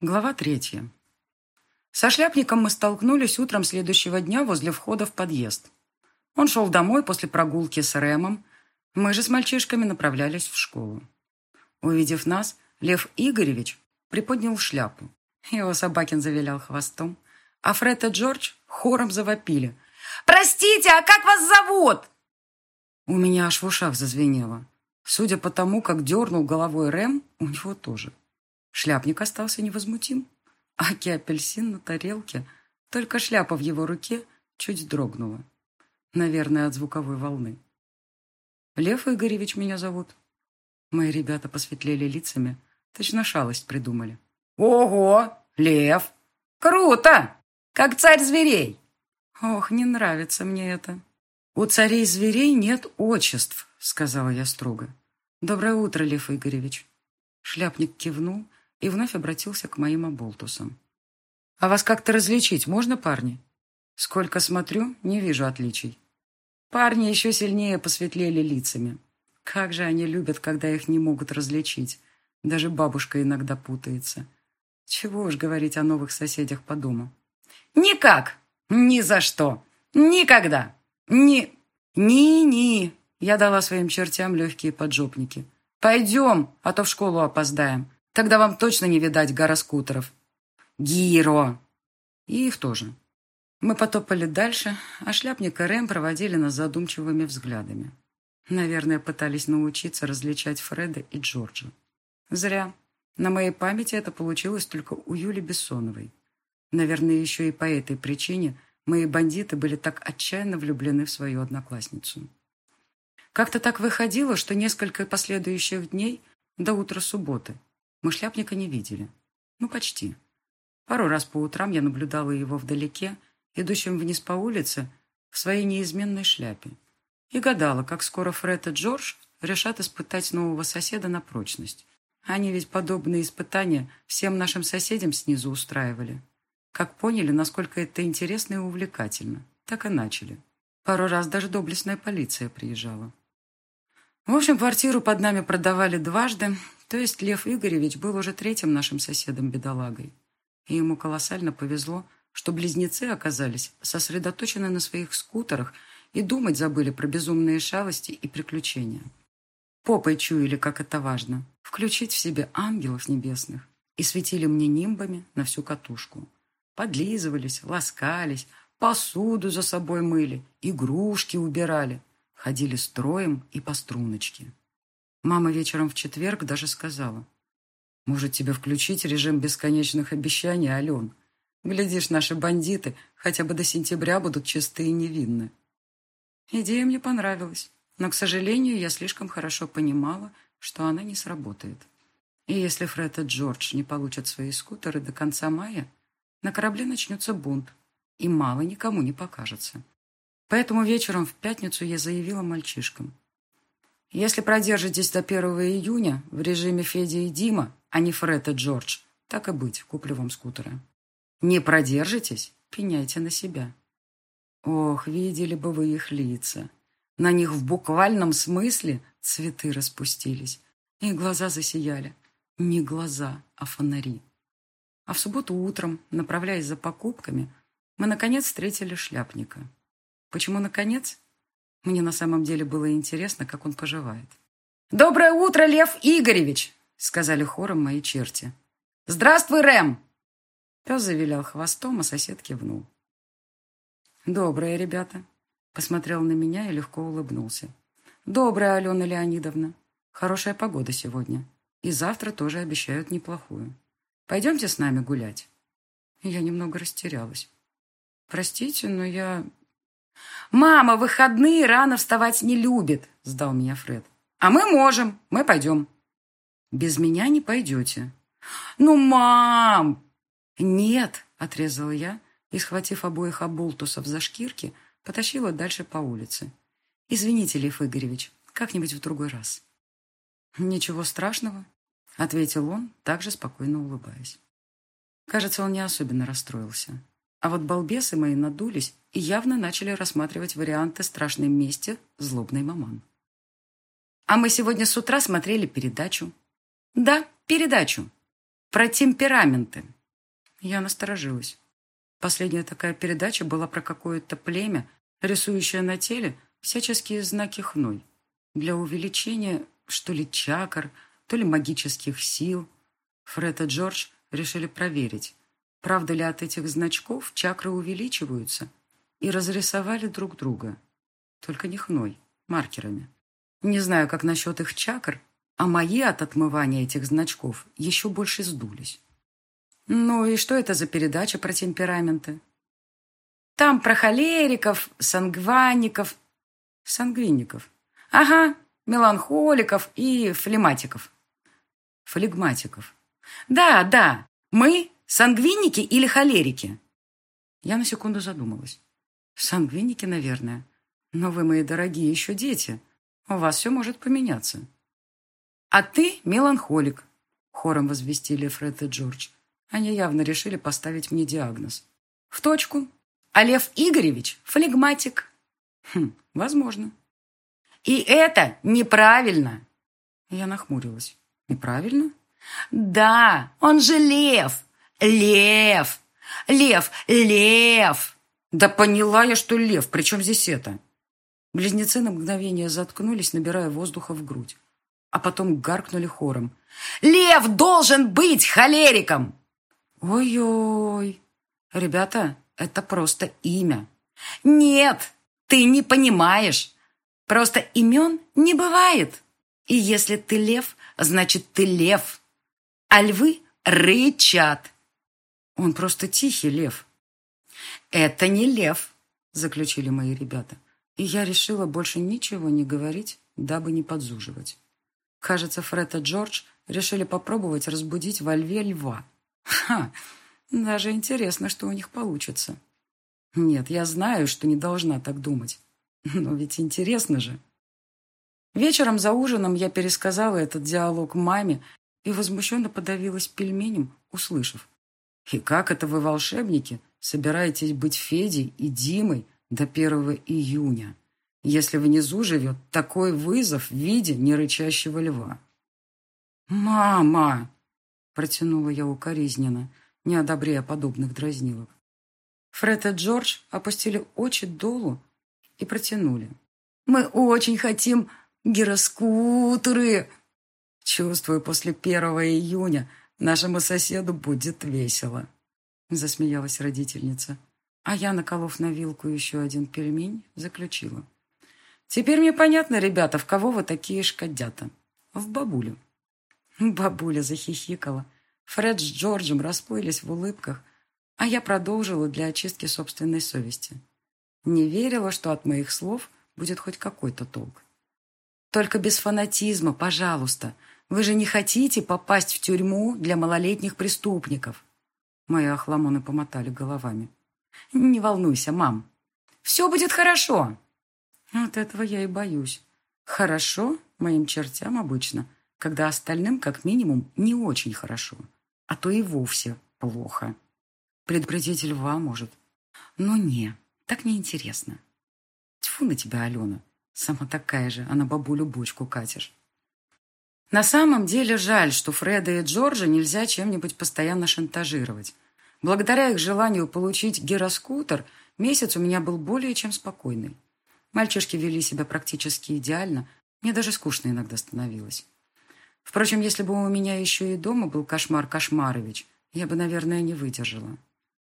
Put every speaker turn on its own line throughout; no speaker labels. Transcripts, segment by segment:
Глава третья. Со шляпником мы столкнулись утром следующего дня возле входа в подъезд. Он шел домой после прогулки с Рэмом. Мы же с мальчишками направлялись в школу. Увидев нас, Лев Игоревич приподнял шляпу. Его собакин завилял хвостом, а Фред и Джордж хором завопили. «Простите, а как вас зовут?» У меня аж в ушах зазвенело. Судя по тому, как дернул головой Рэм, у него тоже. Шляпник остался невозмутим. Аки апельсин на тарелке, только шляпа в его руке чуть дрогнула. Наверное, от звуковой волны. Лев Игоревич меня зовут. Мои ребята посветлели лицами, точно шалость придумали. Ого, лев! Круто! Как царь зверей! Ох, не нравится мне это. У царей зверей нет отчеств, сказала я строго. Доброе утро, Лев Игоревич. Шляпник кивнул и вновь обратился к моим оболтусам. «А вас как-то различить можно, парни?» «Сколько смотрю, не вижу отличий». Парни еще сильнее посветлели лицами. Как же они любят, когда их не могут различить. Даже бабушка иногда путается. Чего уж говорить о новых соседях по дому. «Никак! Ни за что! Никогда! Ни... Ни-ни!» Я дала своим чертям легкие поджопники. «Пойдем, а то в школу опоздаем. Тогда вам точно не видать гора скутеров. Гиро! И их тоже. Мы потопали дальше, а шляпник и Рэм проводили нас задумчивыми взглядами. Наверное, пытались научиться различать Фреда и Джорджа. Зря. На моей памяти это получилось только у Юли Бессоновой. Наверное, еще и по этой причине мои бандиты были так отчаянно влюблены в свою одноклассницу. Как-то так выходило, что несколько последующих дней до утра субботы мы шляпника не видели. Ну, почти. Пару раз по утрам я наблюдала его вдалеке, идущим вниз по улице, в своей неизменной шляпе. И гадала, как скоро Фред и Джордж решат испытать нового соседа на прочность. Они ведь подобные испытания всем нашим соседям снизу устраивали. Как поняли, насколько это интересно и увлекательно, так и начали. Пару раз даже доблестная полиция приезжала. В общем, квартиру под нами продавали дважды, то есть Лев Игоревич был уже третьим нашим соседом-бедолагой. И ему колоссально повезло, что близнецы оказались сосредоточены на своих скутерах и думать забыли про безумные шалости и приключения. Попой чуяли, как это важно, включить в себе ангелов небесных и светили мне нимбами на всю катушку. Подлизывались, ласкались, посуду за собой мыли, игрушки убирали, ходили строем и по струночке. Мама вечером в четверг даже сказала, «Может, тебе включить режим бесконечных обещаний, Ален? Глядишь, наши бандиты хотя бы до сентября будут чисты и невинны». Идея мне понравилась, но, к сожалению, я слишком хорошо понимала, что она не сработает. И если Фред и Джордж не получат свои скутеры до конца мая, на корабле начнется бунт, и мало никому не покажется. Поэтому вечером в пятницу я заявила мальчишкам – если продержитесь до 1 июня в режиме Федя и Дима, а не Фред и Джордж, так и быть, куплю вам скутеры. Не продержитесь, пеняйте на себя. Ох, видели бы вы их лица. На них в буквальном смысле цветы распустились, и глаза засияли. Не глаза, а фонари. А в субботу утром, направляясь за покупками, мы, наконец, встретили шляпника. Почему наконец? Мне на самом деле было интересно, как он поживает. «Доброе утро, Лев Игоревич!» — сказали хором мои черти. «Здравствуй, Рэм!» Пес завилял хвостом, а сосед кивнул. «Доброе, ребята!» — посмотрел на меня и легко улыбнулся. «Доброе, Алена Леонидовна. Хорошая погода сегодня. И завтра тоже обещают неплохую. Пойдемте с нами гулять». Я немного растерялась. «Простите, но я «Мама выходные рано вставать не любит», — сдал меня Фред. «А мы можем, мы пойдем». «Без меня не пойдете». «Ну, мам!» «Нет», — отрезала я и, схватив обоих оболтусов за шкирки, потащила дальше по улице. «Извините, Лев Игоревич, как-нибудь в другой раз». «Ничего страшного», — ответил он, также спокойно улыбаясь. Кажется, он не особенно расстроился. А вот балбесы мои надулись и явно начали рассматривать варианты страшной мести злобной маман. А мы сегодня с утра смотрели передачу. Да, передачу. про темпераменты». Я насторожилась. Последняя такая передача была про какое-то племя, рисующее на теле всяческие знаки хной. Для увеличения, что ли, чакр, то ли магических сил. Фред и Джордж решили проверить, правда ли от этих значков чакры увеличиваются, и разрисовали друг друга. Только не хной, маркерами. Не знаю, как насчет их чакр, а мои от отмывания этих значков еще больше сдулись. Ну и что это за передача про темпераменты? Там про холериков, сангваников, сангвиников. Ага, меланхоликов и флематиков. Флегматиков. Да, да, мы сангвиники или холерики? Я на секунду задумалась. Сангвиники, наверное. Но вы, мои дорогие, еще дети. У вас все может поменяться. А ты меланхолик, хором возвестили Фред и Джордж. Они явно решили поставить мне диагноз. В точку. А Лев Игоревич – флегматик. Хм, возможно. И это неправильно. Я нахмурилась. Неправильно? Да, он же лев. Лев. Лев, лев. Да поняла я, что лев. Причем здесь это? Близнецы на мгновение заткнулись, набирая воздуха в грудь. А потом гаркнули хором. «Лев должен быть холериком!» «Ой-ой! Ребята, это просто имя». «Нет, ты не понимаешь. Просто имен не бывает. И если ты лев, значит, ты лев. А львы рычат». «Он просто тихий лев». «Это не лев», — заключили мои ребята. И я решила больше ничего не говорить, дабы не подзуживать. Кажется, Фред и Джордж решили попробовать разбудить во льве льва. Ха! Даже интересно, что у них получится. Нет, я знаю, что не должна так думать. Но ведь интересно же. Вечером за ужином я пересказала этот диалог маме и возмущенно подавилась пельменем, услышав. «И как это вы, волшебники, собираетесь быть Федей и Димой до 1 июня, если внизу живет такой вызов в виде нерычащего льва?» «Мама!» протянула я укоризненно, не одобряя подобных дразнилок. Фред и Джордж опустили очи долу и протянули. «Мы очень хотим гироскутеры!» «Чувствую, после первого июня нашему соседу будет весело», засмеялась родительница. А я, наколов на вилку еще один пельмень, заключила. «Теперь мне понятно, ребята, в кого вы такие шкодята. В бабулю». Бабуля захихикала. Фред с Джорджем расплылись в улыбках, а я продолжила для очистки собственной совести. Не верила, что от моих слов будет хоть какой-то толк. «Только без фанатизма, пожалуйста. Вы же не хотите попасть в тюрьму для малолетних преступников?» Мои охламоны помотали головами. «Не волнуйся, мам. Все будет хорошо». Вот этого я и боюсь. Хорошо моим чертям обычно – когда остальным, как минимум, не очень хорошо, а то и вовсе плохо. Предупредить льва может. Но не, так неинтересно. Тьфу на тебя, Алена. Сама такая же, а на бабулю бочку катишь. На самом деле жаль, что Фреда и Джорджа нельзя чем-нибудь постоянно шантажировать. Благодаря их желанию получить гироскутер, месяц у меня был более чем спокойный. Мальчишки вели себя практически идеально, мне даже скучно иногда становилось. Впрочем, если бы у меня еще и дома был кошмар Кошмарович, я бы, наверное, не выдержала.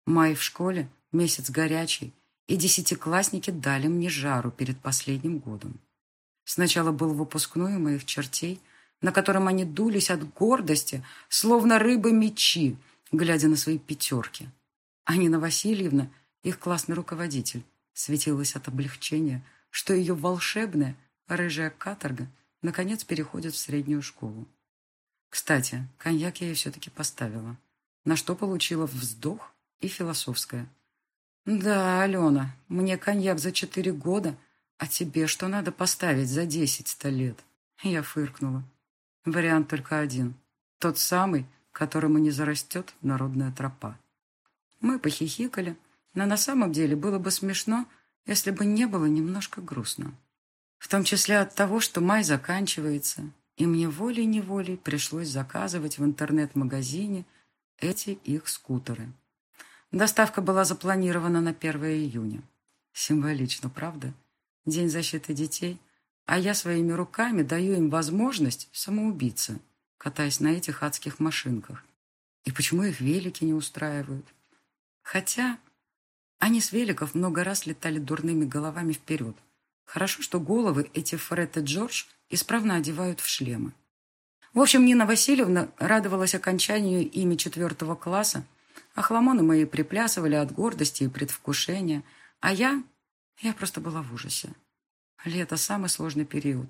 Май в школе, месяц горячий, и десятиклассники дали мне жару перед последним годом. Сначала был выпускной у моих чертей, на котором они дулись от гордости, словно рыбы-мечи, глядя на свои пятерки. А Нина Васильевна, их классный руководитель, светилась от облегчения, что ее волшебная рыжая каторга наконец переходит в среднюю школу. Кстати, коньяк я ей все-таки поставила, на что получила вздох и философское. «Да, Алена, мне коньяк за четыре года, а тебе что надо поставить за десять-то лет?» Я фыркнула. Вариант только один. Тот самый, которому не зарастет народная тропа. Мы похихикали, но на самом деле было бы смешно, если бы не было немножко грустно. В том числе от того, что май заканчивается, и мне волей-неволей пришлось заказывать в интернет-магазине эти их скутеры. Доставка была запланирована на 1 июня. Символично, правда? День защиты детей, а я своими руками даю им возможность самоубиться, катаясь на этих адских машинках. И почему их велики не устраивают? Хотя они с великов много раз летали дурными головами вперед. Хорошо, что головы эти Фред и Джордж исправно одевают в шлемы. В общем, Нина Васильевна радовалась окончанию ими четвертого класса, а хламоны мои приплясывали от гордости и предвкушения, а я... я просто была в ужасе. Лето – самый сложный период.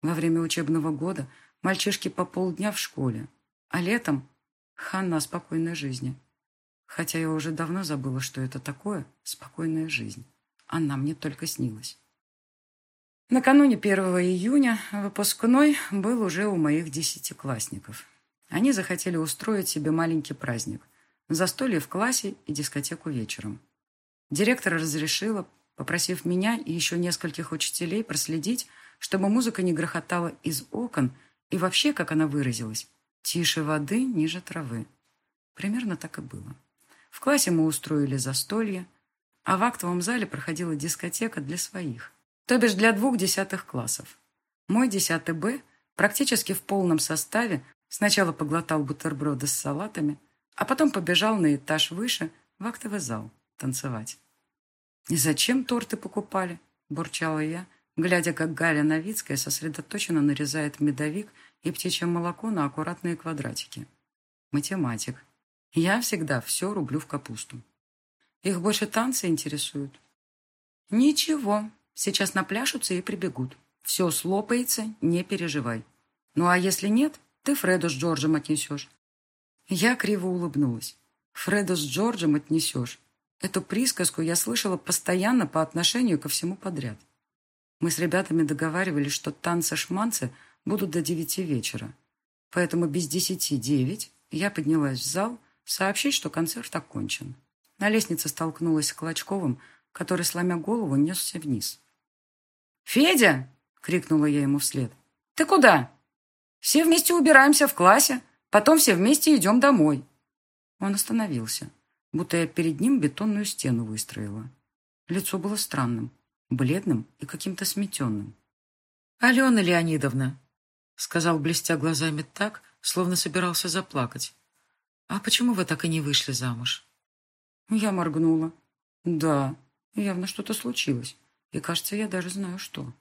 Во время учебного года мальчишки по полдня в школе, а летом – Ханна о спокойной жизни. Хотя я уже давно забыла, что это такое спокойная жизнь. Она мне только снилась. Накануне 1 июня выпускной был уже у моих десятиклассников. Они захотели устроить себе маленький праздник. Застолье в классе и дискотеку вечером. Директор разрешила, попросив меня и еще нескольких учителей проследить, чтобы музыка не грохотала из окон и вообще, как она выразилась, тише воды, ниже травы. Примерно так и было. В классе мы устроили застолье, а в актовом зале проходила дискотека для своих – то бишь для двух десятых классов. Мой десятый Б практически в полном составе сначала поглотал бутерброды с салатами, а потом побежал на этаж выше в актовый зал танцевать. «И зачем торты покупали?» – бурчала я, глядя, как Галя Новицкая сосредоточенно нарезает медовик и птичье молоко на аккуратные квадратики. Математик. Я всегда все рублю в капусту. Их больше танцы интересуют. Ничего, Сейчас напляшутся и прибегут. Все слопается, не переживай. Ну а если нет, ты Фреду с Джорджем отнесешь. Я криво улыбнулась. Фреду с Джорджем отнесешь. Эту присказку я слышала постоянно по отношению ко всему подряд. Мы с ребятами договаривались, что танцы-шманцы будут до девяти вечера. Поэтому без десяти девять я поднялась в зал сообщить, что концерт окончен. На лестнице столкнулась с Клочковым, который, сломя голову, несся вниз. «Федя!» — крикнула я ему вслед. «Ты куда?» «Все вместе убираемся в классе, потом все вместе идем домой». Он остановился, будто я перед ним бетонную стену выстроила. Лицо было странным, бледным и каким-то сметенным. «Алена Леонидовна», — сказал, блестя глазами так, словно собирался заплакать. «А почему вы так и не вышли замуж?» Я моргнула. «Да, явно что-то случилось. И, кажется, я даже знаю, что.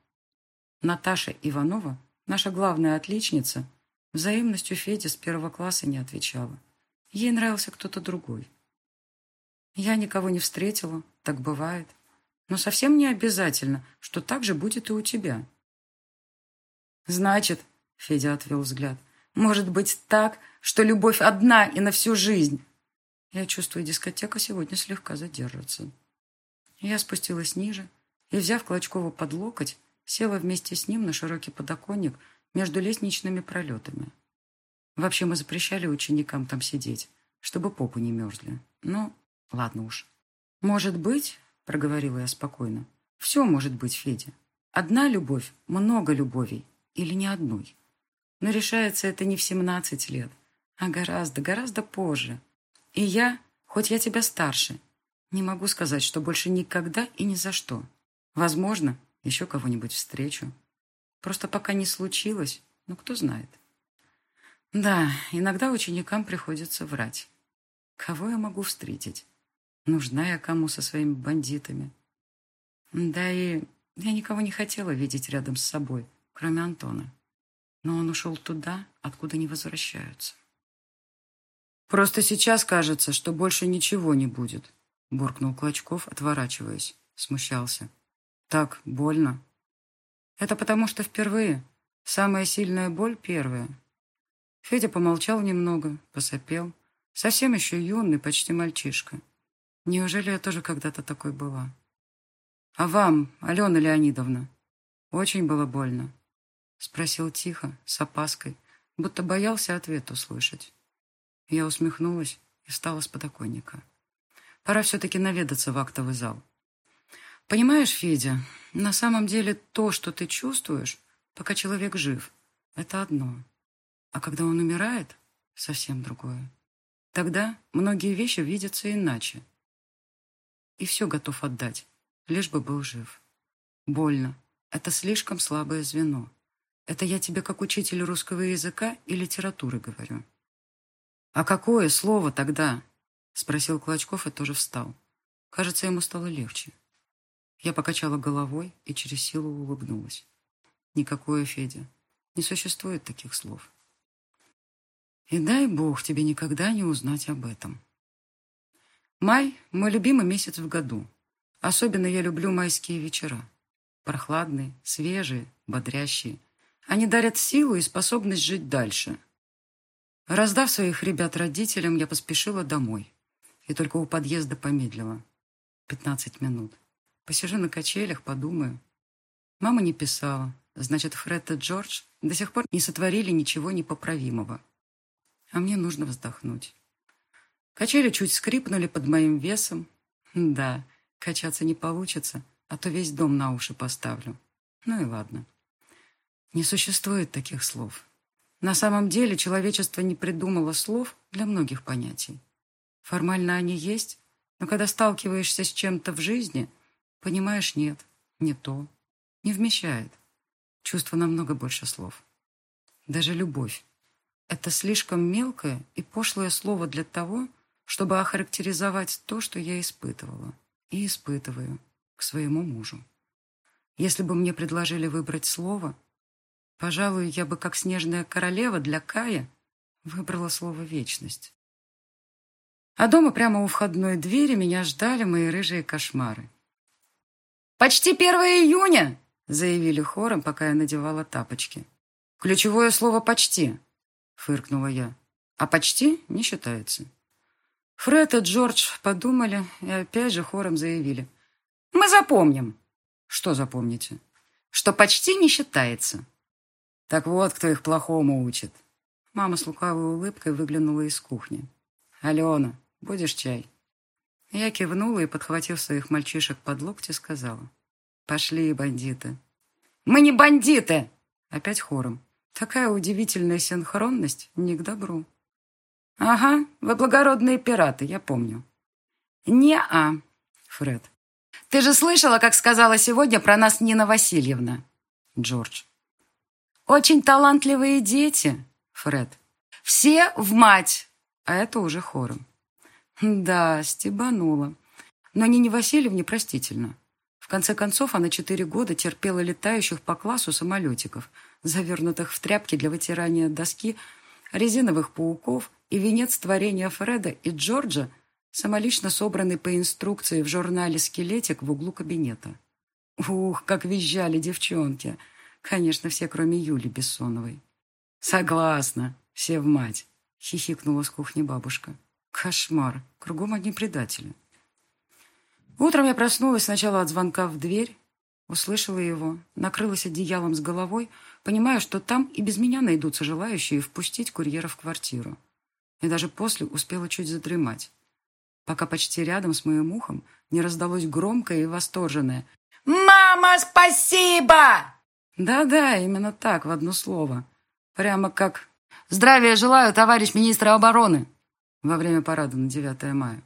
Наташа Иванова, наша главная отличница, взаимностью Феде с первого класса не отвечала. Ей нравился кто-то другой. Я никого не встретила, так бывает. Но совсем не обязательно, что так же будет и у тебя. Значит, Федя отвел взгляд, может быть так, что любовь одна и на всю жизнь. Я чувствую, дискотека сегодня слегка задержится. Я спустилась ниже, и, взяв Клочкова под локоть, села вместе с ним на широкий подоконник между лестничными пролетами. Вообще мы запрещали ученикам там сидеть, чтобы попы не мерзли. Ну, ладно уж. «Может быть, — проговорила я спокойно, — все может быть, Федя. Одна любовь, много любовей, или не одной. Но решается это не в семнадцать лет, а гораздо, гораздо позже. И я, хоть я тебя старше, не могу сказать, что больше никогда и ни за что. Возможно, еще кого-нибудь встречу. Просто пока не случилось, ну кто знает. Да, иногда ученикам приходится врать. Кого я могу встретить? Нужна я кому со своими бандитами? Да и я никого не хотела видеть рядом с собой, кроме Антона. Но он ушел туда, откуда не возвращаются. «Просто сейчас кажется, что больше ничего не будет», буркнул Клочков, отворачиваясь. Смущался. Так больно. Это потому, что впервые. Самая сильная боль первая. Федя помолчал немного, посопел. Совсем еще юный, почти мальчишка. Неужели я тоже когда-то такой была? А вам, Алена Леонидовна, очень было больно? Спросил тихо, с опаской, будто боялся ответ услышать. Я усмехнулась и встала с подоконника. Пора все-таки наведаться в актовый зал. Понимаешь, Федя, на самом деле то, что ты чувствуешь, пока человек жив, это одно. А когда он умирает, совсем другое. Тогда многие вещи видятся иначе. И все готов отдать, лишь бы был жив. Больно. Это слишком слабое звено. Это я тебе как учитель русского языка и литературы говорю. «А какое слово тогда?» — спросил Клочков и тоже встал. Кажется, ему стало легче. Я покачала головой и через силу улыбнулась. «Никакое, Федя. Не существует таких слов. И дай Бог тебе никогда не узнать об этом. Май — мой любимый месяц в году. Особенно я люблю майские вечера. Прохладные, свежие, бодрящие. Они дарят силу и способность жить дальше. Раздав своих ребят родителям, я поспешила домой. И только у подъезда помедлила. Пятнадцать минут. Посижу на качелях, подумаю. Мама не писала. Значит, Фред и Джордж до сих пор не сотворили ничего непоправимого. А мне нужно вздохнуть. Качели чуть скрипнули под моим весом. Да, качаться не получится, а то весь дом на уши поставлю. Ну и ладно. Не существует таких слов. На самом деле человечество не придумало слов для многих понятий. Формально они есть, но когда сталкиваешься с чем-то в жизни, понимаешь, нет, не то, не вмещает. Чувство намного больше слов. Даже любовь. Это слишком мелкое и пошлое слово для того, чтобы охарактеризовать то, что я испытывала и испытываю к своему мужу. Если бы мне предложили выбрать слово, пожалуй, я бы, как снежная королева для Кая, выбрала слово «вечность». А дома прямо у входной двери меня ждали мои рыжие кошмары. «Почти 1 июня!» заявили хором, пока я надевала тапочки. «Ключевое слово «почти», — фыркнула я. «А почти не считается». Фред и Джордж подумали и опять же хором заявили. «Мы запомним». «Что запомните?» «Что почти не считается». «Так вот, кто их плохому учит». Мама с лукавой улыбкой выглянула из кухни. «Алена, будешь чай?» Я кивнула и, подхватив своих мальчишек под локти, сказала. Пошли, бандиты. Мы не бандиты! Опять хором. Такая удивительная синхронность не к добру. Ага, вы благородные пираты, я помню. Не-а, Фред. Ты же слышала, как сказала сегодня про нас Нина Васильевна? Джордж. Очень талантливые дети, Фред. Все в мать. А это уже хором. Да, стебанула. Но Нине Васильевне простительно конце концов, она четыре года терпела летающих по классу самолетиков, завернутых в тряпки для вытирания доски, резиновых пауков и венец творения Фреда и Джорджа, самолично собранный по инструкции в журнале «Скелетик» в углу кабинета. Ух, как визжали девчонки! Конечно, все, кроме Юли Бессоновой. «Согласна, все в мать!» — хихикнула с кухни бабушка. «Кошмар! Кругом одни предатели!» Утром я проснулась сначала от звонка в дверь, услышала его, накрылась одеялом с головой, понимая, что там и без меня найдутся желающие впустить курьера в квартиру. И даже после успела чуть задремать, пока почти рядом с моим ухом не раздалось громкое и восторженное «Мама, спасибо!» Да-да, именно так, в одно слово. Прямо как «Здравия желаю, товарищ министр обороны!» во время парада на 9 мая.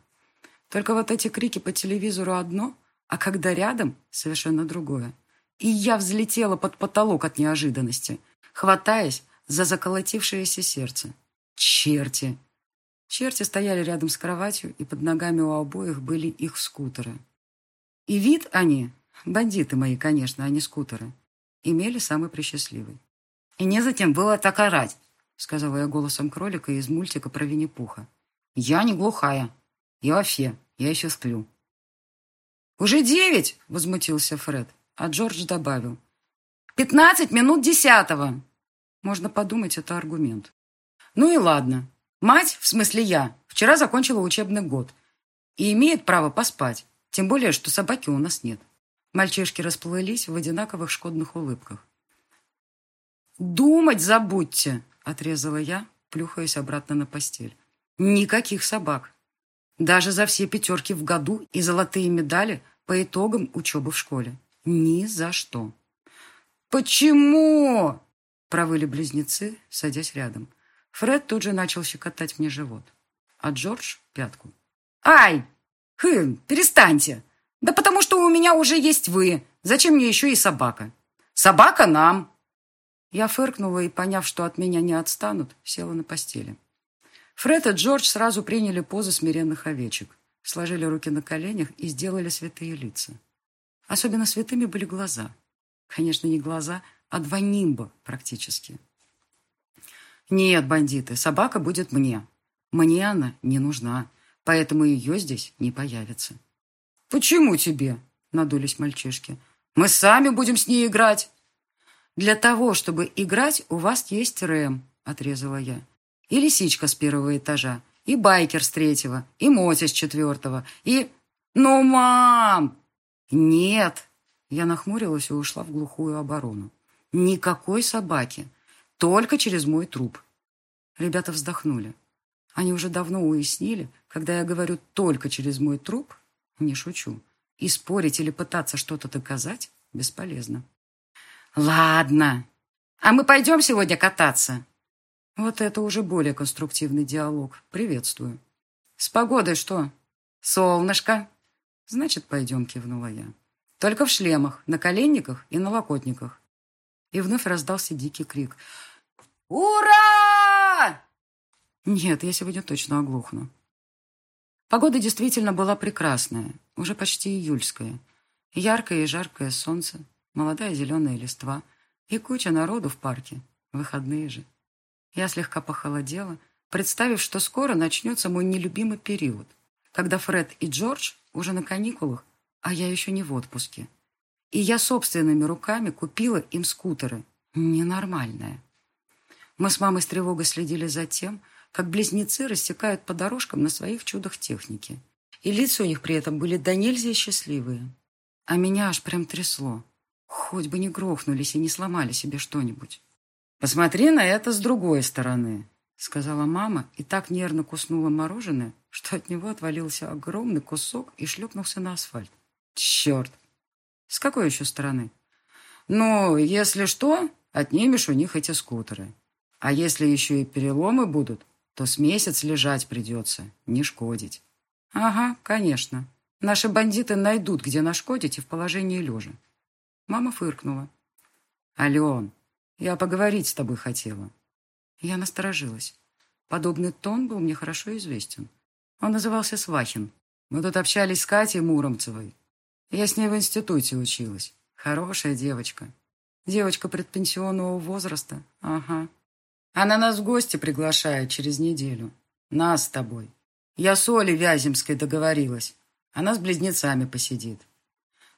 Только вот эти крики по телевизору одно, а когда рядом — совершенно другое. И я взлетела под потолок от неожиданности, хватаясь за заколотившееся сердце. Черти! Черти стояли рядом с кроватью, и под ногами у обоих были их скутеры. И вид они, бандиты мои, конечно, а не скутеры, имели самый присчастливый. «И не затем было так орать», — сказала я голосом кролика из мультика про Винни-Пуха. «Я не глухая», и вообще, я еще сплю. «Уже девять!» — возмутился Фред, а Джордж добавил. «Пятнадцать минут десятого!» Можно подумать, это аргумент. Ну и ладно. Мать, в смысле я, вчера закончила учебный год и имеет право поспать, тем более, что собаки у нас нет. Мальчишки расплылись в одинаковых шкодных улыбках. «Думать забудьте!» — отрезала я, плюхаясь обратно на постель. «Никаких собак. Даже за все пятерки в году и золотые медали по итогам учебы в школе. Ни за что. «Почему?» – Провыли близнецы, садясь рядом. Фред тут же начал щекотать мне живот, а Джордж — пятку. «Ай! Хм, перестаньте! Да потому что у меня уже есть вы. Зачем мне еще и собака? Собака нам!» Я фыркнула и, поняв, что от меня не отстанут, села на постели. Фред и Джордж сразу приняли позу смиренных овечек, сложили руки на коленях и сделали святые лица. Особенно святыми были глаза. Конечно, не глаза, а два нимба практически. Нет, бандиты, собака будет мне. Мне она не нужна, поэтому ее здесь не появится. Почему тебе? Надулись мальчишки. Мы сами будем с ней играть. Для того, чтобы играть, у вас есть Рэм, отрезала я. И лисичка с первого этажа, и байкер с третьего, и Мотя с четвертого, и... Ну, мам! Нет! Я нахмурилась и ушла в глухую оборону. Никакой собаки. Только через мой труп. Ребята вздохнули. Они уже давно уяснили, когда я говорю «только через мой труп», не шучу. И спорить или пытаться что-то доказать бесполезно. «Ладно. А мы пойдем сегодня кататься?» Вот это уже более конструктивный диалог. Приветствую. «С погодой что?» «Солнышко». «Значит, пойдем», кивнула я. «Только в шлемах, на коленниках и на локотниках». И вновь раздался дикий крик. «Ура!» Нет, я сегодня точно оглохну. Погода действительно была прекрасная, уже почти июльская. Яркое и жаркое солнце, молодая зеленая листва и куча народу в парке. Выходные же. Я слегка похолодела, представив, что скоро начнется мой нелюбимый период, когда Фред и Джордж уже на каникулах, а я еще не в отпуске. И я собственными руками купила им скутеры. Ненормальное. Мы с мамой с тревогой следили за тем, как близнецы рассекают по дорожкам на своих чудах техники. И лица у них при этом были до нельзя счастливые. А меня аж прям трясло. Хоть бы не грохнулись и не сломали себе что-нибудь. «Посмотри на это с другой стороны», — сказала мама и так нервно куснула мороженое, что от него отвалился огромный кусок и шлепнулся на асфальт. «Черт! С какой еще стороны?» «Ну, если что, отнимешь у них эти скутеры. А если еще и переломы будут, то с месяц лежать придется, не шкодить. Ага, конечно. Наши бандиты найдут, где нашкодить и в положении лежа. Мама фыркнула. Ален, я поговорить с тобой хотела. Я насторожилась. Подобный тон был мне хорошо известен. Он назывался Свахин. Мы тут общались с Катей Муромцевой. Я с ней в институте училась. Хорошая девочка. Девочка предпенсионного возраста. Ага. Она нас в гости приглашает через неделю. Нас с тобой. Я с Олей Вяземской договорилась. Она с близнецами посидит.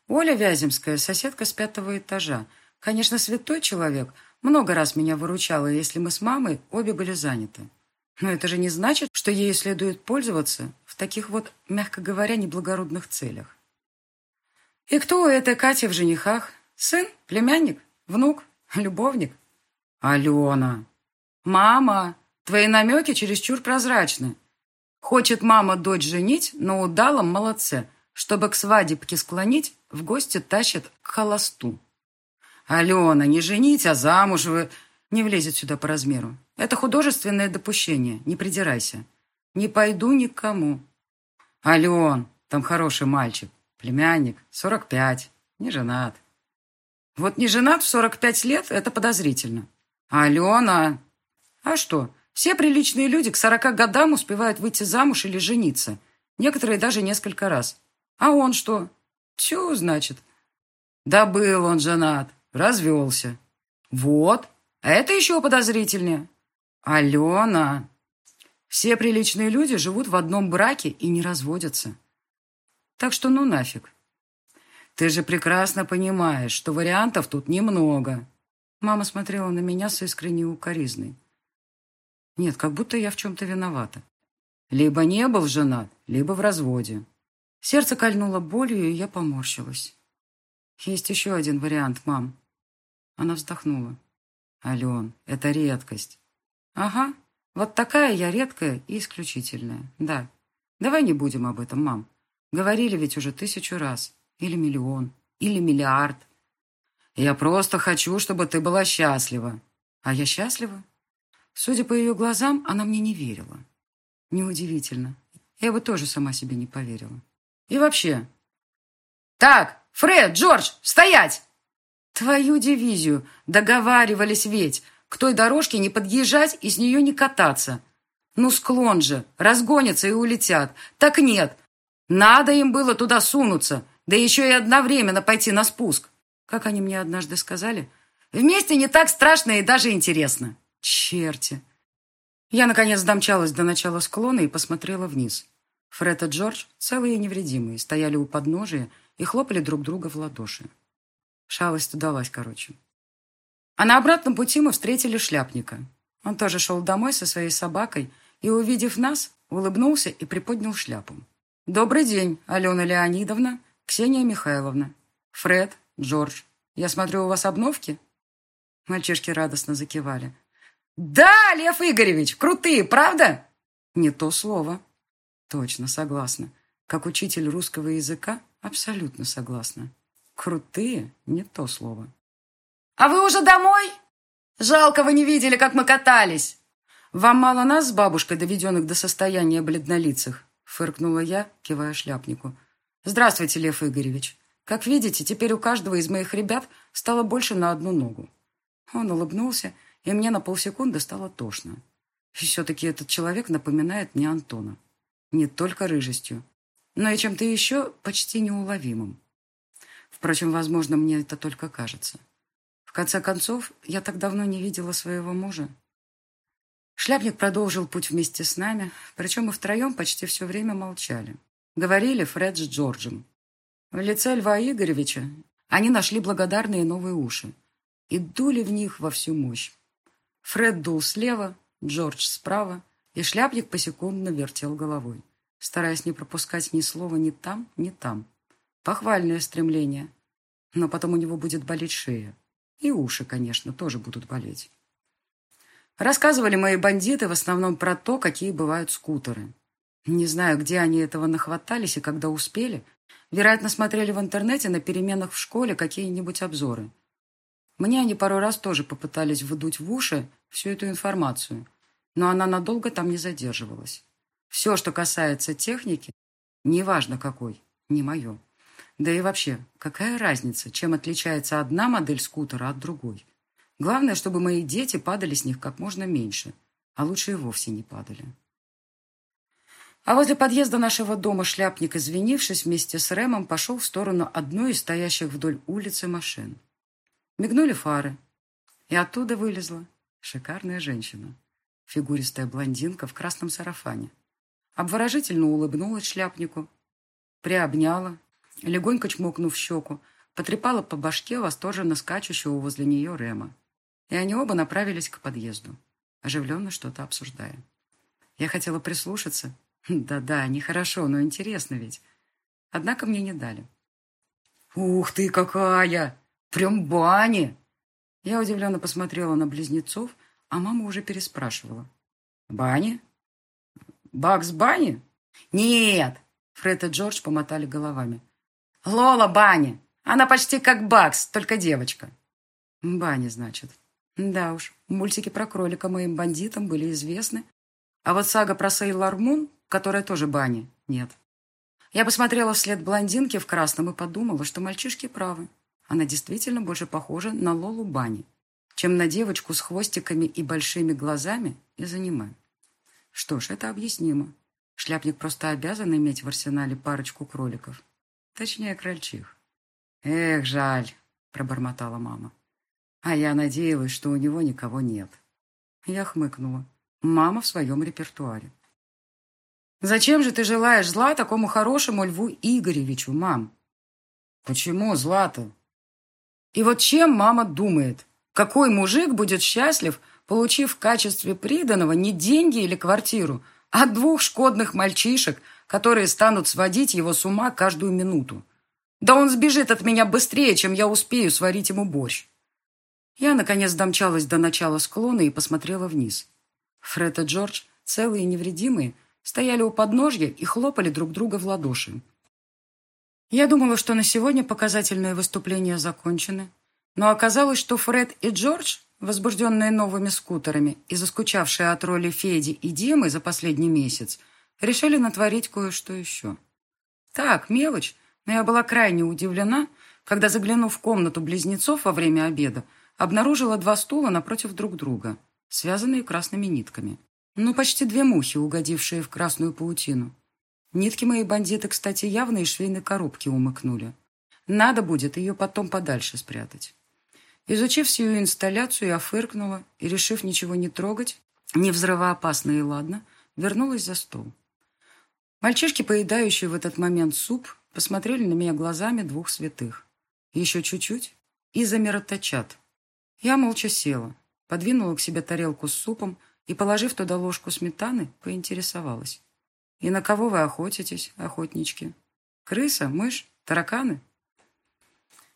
Оля Вяземская, соседка с пятого этажа. Конечно, святой человек. Много раз меня выручала, если мы с мамой обе были заняты. Но это же не значит, что ею следует пользоваться в таких вот, мягко говоря, неблагородных целях. И кто у этой Кати в женихах? Сын? Племянник? Внук? Любовник? Алена! «Мама, твои намеки чересчур прозрачны. Хочет мама дочь женить, но удалом молодце, чтобы к свадебке склонить, в гости тащит к холосту. Алена, не женить, а замуж вы... Не влезет сюда по размеру. Это художественное допущение, не придирайся. Не пойду никому. Ален, там хороший мальчик, племянник, сорок пять, не женат. Вот не женат в сорок пять лет – это подозрительно. Алена, а что? Все приличные люди к сорока годам успевают выйти замуж или жениться. Некоторые даже несколько раз. А он что? Тю, значит. Да был он женат. Развелся. Вот. А это еще подозрительнее. Алена. Все приличные люди живут в одном браке и не разводятся. Так что ну нафиг. Ты же прекрасно понимаешь, что вариантов тут немного. Мама смотрела на меня с искренней укоризной. Нет, как будто я в чем-то виновата. Либо не был женат, либо в разводе. Сердце кольнуло болью, и я поморщилась. Есть еще один вариант, мам. Она вздохнула. Ален, это редкость. Ага, вот такая я редкая и исключительная. Да. Давай не будем об этом, мам. Говорили ведь уже тысячу раз. Или миллион. Или миллиард. Я просто хочу, чтобы ты была счастлива. А я счастлива. Судя по ее глазам, она мне не верила. Неудивительно. Я бы тоже сама себе не поверила. И вообще... «Так, Фред, Джордж, стоять!» «Твою дивизию! Договаривались ведь! К той дорожке не подъезжать и с нее не кататься! Ну, склон же! Разгонятся и улетят! Так нет! Надо им было туда сунуться, да еще и одновременно пойти на спуск! Как они мне однажды сказали, вместе не так страшно и даже интересно!» Черти! Я, наконец, домчалась до начала склона и посмотрела вниз. Фред и Джордж, целые и невредимые, стояли у подножия и хлопали друг друга в ладоши. Шалость удалась, короче. А на обратном пути мы встретили шляпника. Он тоже шел домой со своей собакой и, увидев нас, улыбнулся и приподнял шляпу. «Добрый день, Алена Леонидовна, Ксения Михайловна, Фред, Джордж. Я смотрю, у вас обновки?» Мальчишки радостно закивали. «Да, Лев Игоревич, крутые, правда?» «Не то слово». «Точно, согласна. Как учитель русского языка, абсолютно согласна. Крутые — не то слово».
«А вы уже домой? Жалко, вы не видели, как мы катались».
«Вам мало нас с бабушкой, доведенных до состояния бледнолицых?» — фыркнула я, кивая шляпнику. «Здравствуйте, Лев Игоревич. Как видите, теперь у каждого из моих ребят стало больше на одну ногу». Он улыбнулся и мне на полсекунды стало тошно. Все-таки этот человек напоминает мне Антона. Не только рыжестью, но и чем-то еще почти неуловимым. Впрочем, возможно, мне это только кажется. В конце концов, я так давно не видела своего мужа. Шляпник продолжил путь вместе с нами, причем мы втроем почти все время молчали. Говорили Фред с Джорджем. В лице Льва Игоревича они нашли благодарные новые уши и дули в них во всю мощь. Фред дул слева, Джордж справа, и шляпник посекундно вертел головой, стараясь не пропускать ни слова ни там, ни там. Похвальное стремление. Но потом у него будет болеть шея. И уши, конечно, тоже будут болеть. Рассказывали мои бандиты в основном про то, какие бывают скутеры. Не знаю, где они этого нахватались и когда успели. Вероятно, смотрели в интернете на переменах в школе какие-нибудь обзоры. Мне они пару раз тоже попытались выдуть в уши всю эту информацию, но она надолго там не задерживалась. Все, что касается техники, неважно какой, не мое. Да и вообще, какая разница, чем отличается одна модель скутера от другой? Главное, чтобы мои дети падали с них как можно меньше, а лучше и вовсе не падали. А возле подъезда нашего дома шляпник, извинившись вместе с Рэмом, пошел в сторону одной из стоящих вдоль улицы машин. Мигнули фары, и оттуда вылезла шикарная женщина, фигуристая блондинка в красном сарафане. Обворожительно улыбнулась шляпнику, приобняла, легонько чмокнув щеку, потрепала по башке восторженно скачущего возле нее Рема. И они оба направились к подъезду, оживленно что-то обсуждая. Я хотела прислушаться. Да-да, нехорошо, но интересно ведь. Однако мне не дали. «Ух ты, какая!» Прям бани!» Я удивленно посмотрела на близнецов, а мама уже переспрашивала. «Бани? Бакс Бани?» «Нет!» Фред и Джордж помотали головами. «Лола Бани! Она почти как Бакс, только девочка!» «Бани, значит. Да уж, мультики про кролика моим бандитам были известны, а вот сага про Сейлор Мун, которая тоже Бани, нет». Я посмотрела вслед блондинки в красном и подумала, что мальчишки правы. Она действительно больше похожа на Лолу Бани, чем на девочку с хвостиками и большими глазами из аниме. Что ж, это объяснимо. Шляпник просто обязан иметь в арсенале парочку кроликов. Точнее, крольчих. «Эх, жаль», — пробормотала мама. А я надеялась, что у него никого нет. Я хмыкнула. Мама в своем репертуаре. «Зачем же ты желаешь зла такому хорошему Льву Игоревичу, мам?» «Почему зла-то?» И вот чем мама думает? Какой мужик будет счастлив, получив в качестве приданого не деньги или квартиру, а двух шкодных мальчишек, которые станут сводить его с ума каждую минуту? Да он сбежит от меня быстрее, чем я успею сварить ему борщ. Я, наконец, домчалась до начала склона и посмотрела вниз. Фред и Джордж, целые и невредимые, стояли у подножья и хлопали друг друга в ладоши. Я думала, что на сегодня показательные выступления закончены. Но оказалось, что Фред и Джордж, возбужденные новыми скутерами и заскучавшие от роли Феди и Димы за последний месяц, решили натворить кое-что еще. Так, мелочь, но я была крайне удивлена, когда, заглянув в комнату близнецов во время обеда, обнаружила два стула напротив друг друга, связанные красными нитками. Ну, почти две мухи, угодившие в красную паутину. Нитки мои бандиты, кстати, явно из швейной коробки умыкнули. Надо будет ее потом подальше спрятать. Изучив всю инсталляцию, я фыркнула и, решив ничего не трогать, не взрывоопасно и ладно, вернулась за стол. Мальчишки, поедающие в этот момент суп, посмотрели на меня глазами двух святых. Еще чуть-чуть и замироточат. Я молча села, подвинула к себе тарелку с супом и, положив туда ложку сметаны, поинтересовалась. «И на кого вы охотитесь, охотнички? Крыса, мышь, тараканы?»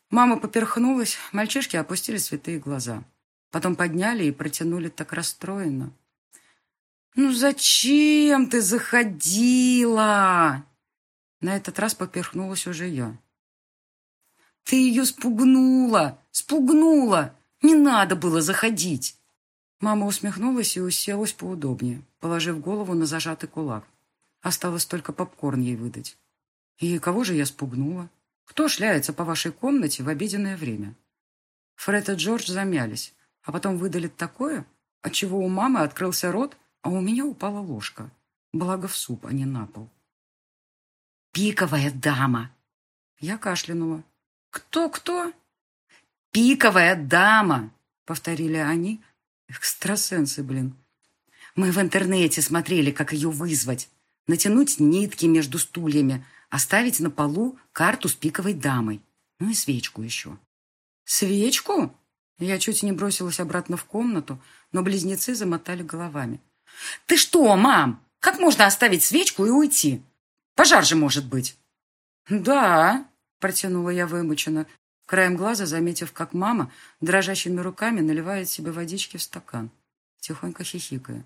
Мама поперхнулась, мальчишки опустили святые глаза. Потом подняли и протянули так расстроенно. «Ну зачем ты заходила?» На этот раз поперхнулась уже я. «Ты ее спугнула! Спугнула! Не надо было заходить!» Мама усмехнулась и уселась поудобнее, положив голову на зажатый кулак. Осталось только попкорн ей выдать. И кого же я спугнула? Кто шляется по вашей комнате в обеденное время? Фред и Джордж замялись, а потом выдали такое, отчего у мамы открылся рот, а у меня упала ложка. Благо в суп, а не на пол. «Пиковая дама!» Я кашлянула. «Кто-кто?» «Пиковая дама!» — повторили они. Экстрасенсы, блин. Мы в интернете смотрели, как ее вызвать. Натянуть нитки между стульями, оставить на полу карту с пиковой дамой. Ну и свечку еще. «Свечку?» Я чуть не бросилась обратно в комнату, но близнецы замотали головами. «Ты что, мам? Как можно оставить свечку и уйти? Пожар же может быть!» «Да», — протянула я вымученно, краем глаза заметив, как мама дрожащими руками наливает себе водички в стакан, тихонько хихикая.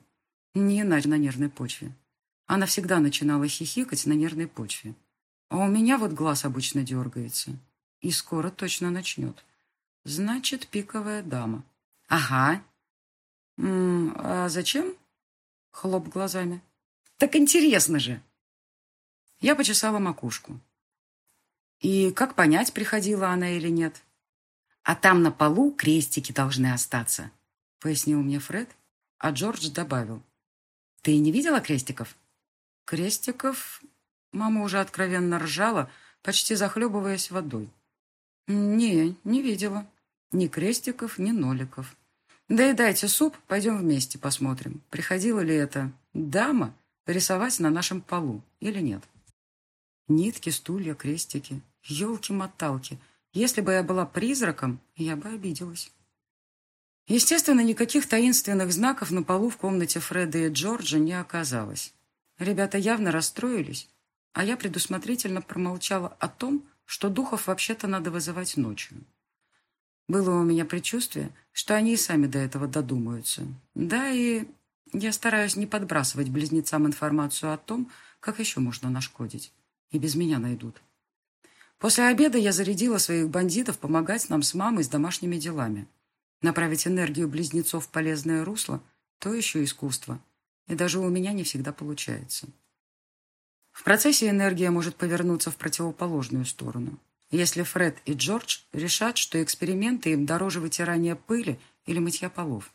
Не иначе на нервной почве. Она всегда начинала хихикать на нервной почве. А у меня вот глаз обычно дергается. И скоро точно начнет. Значит, пиковая дама. Ага. М -м, а зачем? Хлоп глазами. Так интересно же. Я почесала макушку. И как понять, приходила она или нет? А там на полу крестики должны остаться, пояснил мне Фред, а Джордж добавил. Ты не видела крестиков? Крестиков Мама уже откровенно ржала, почти захлебываясь водой. «Не, не видела. Ни крестиков, ни ноликов. Да и дайте суп, пойдем вместе посмотрим, приходила ли эта дама рисовать на нашем полу или нет». Нитки, стулья, крестики, елки-моталки. Если бы я была призраком, я бы обиделась. Естественно, никаких таинственных знаков на полу в комнате Фреда и Джорджа не оказалось. Ребята явно расстроились а я предусмотрительно промолчала о том, что духов вообще-то надо вызывать ночью. Было у меня предчувствие, что они и сами до этого додумаются. Да, и я стараюсь не подбрасывать близнецам информацию о том, как еще можно нашкодить. И без меня найдут. После обеда я зарядила своих бандитов помогать нам с мамой с домашними делами. Направить энергию близнецов в полезное русло – то еще искусство. И даже у меня не всегда получается. В процессе энергия может повернуться в противоположную сторону. Если Фред и Джордж решат, что эксперименты им дороже вытирания пыли или мытья полов.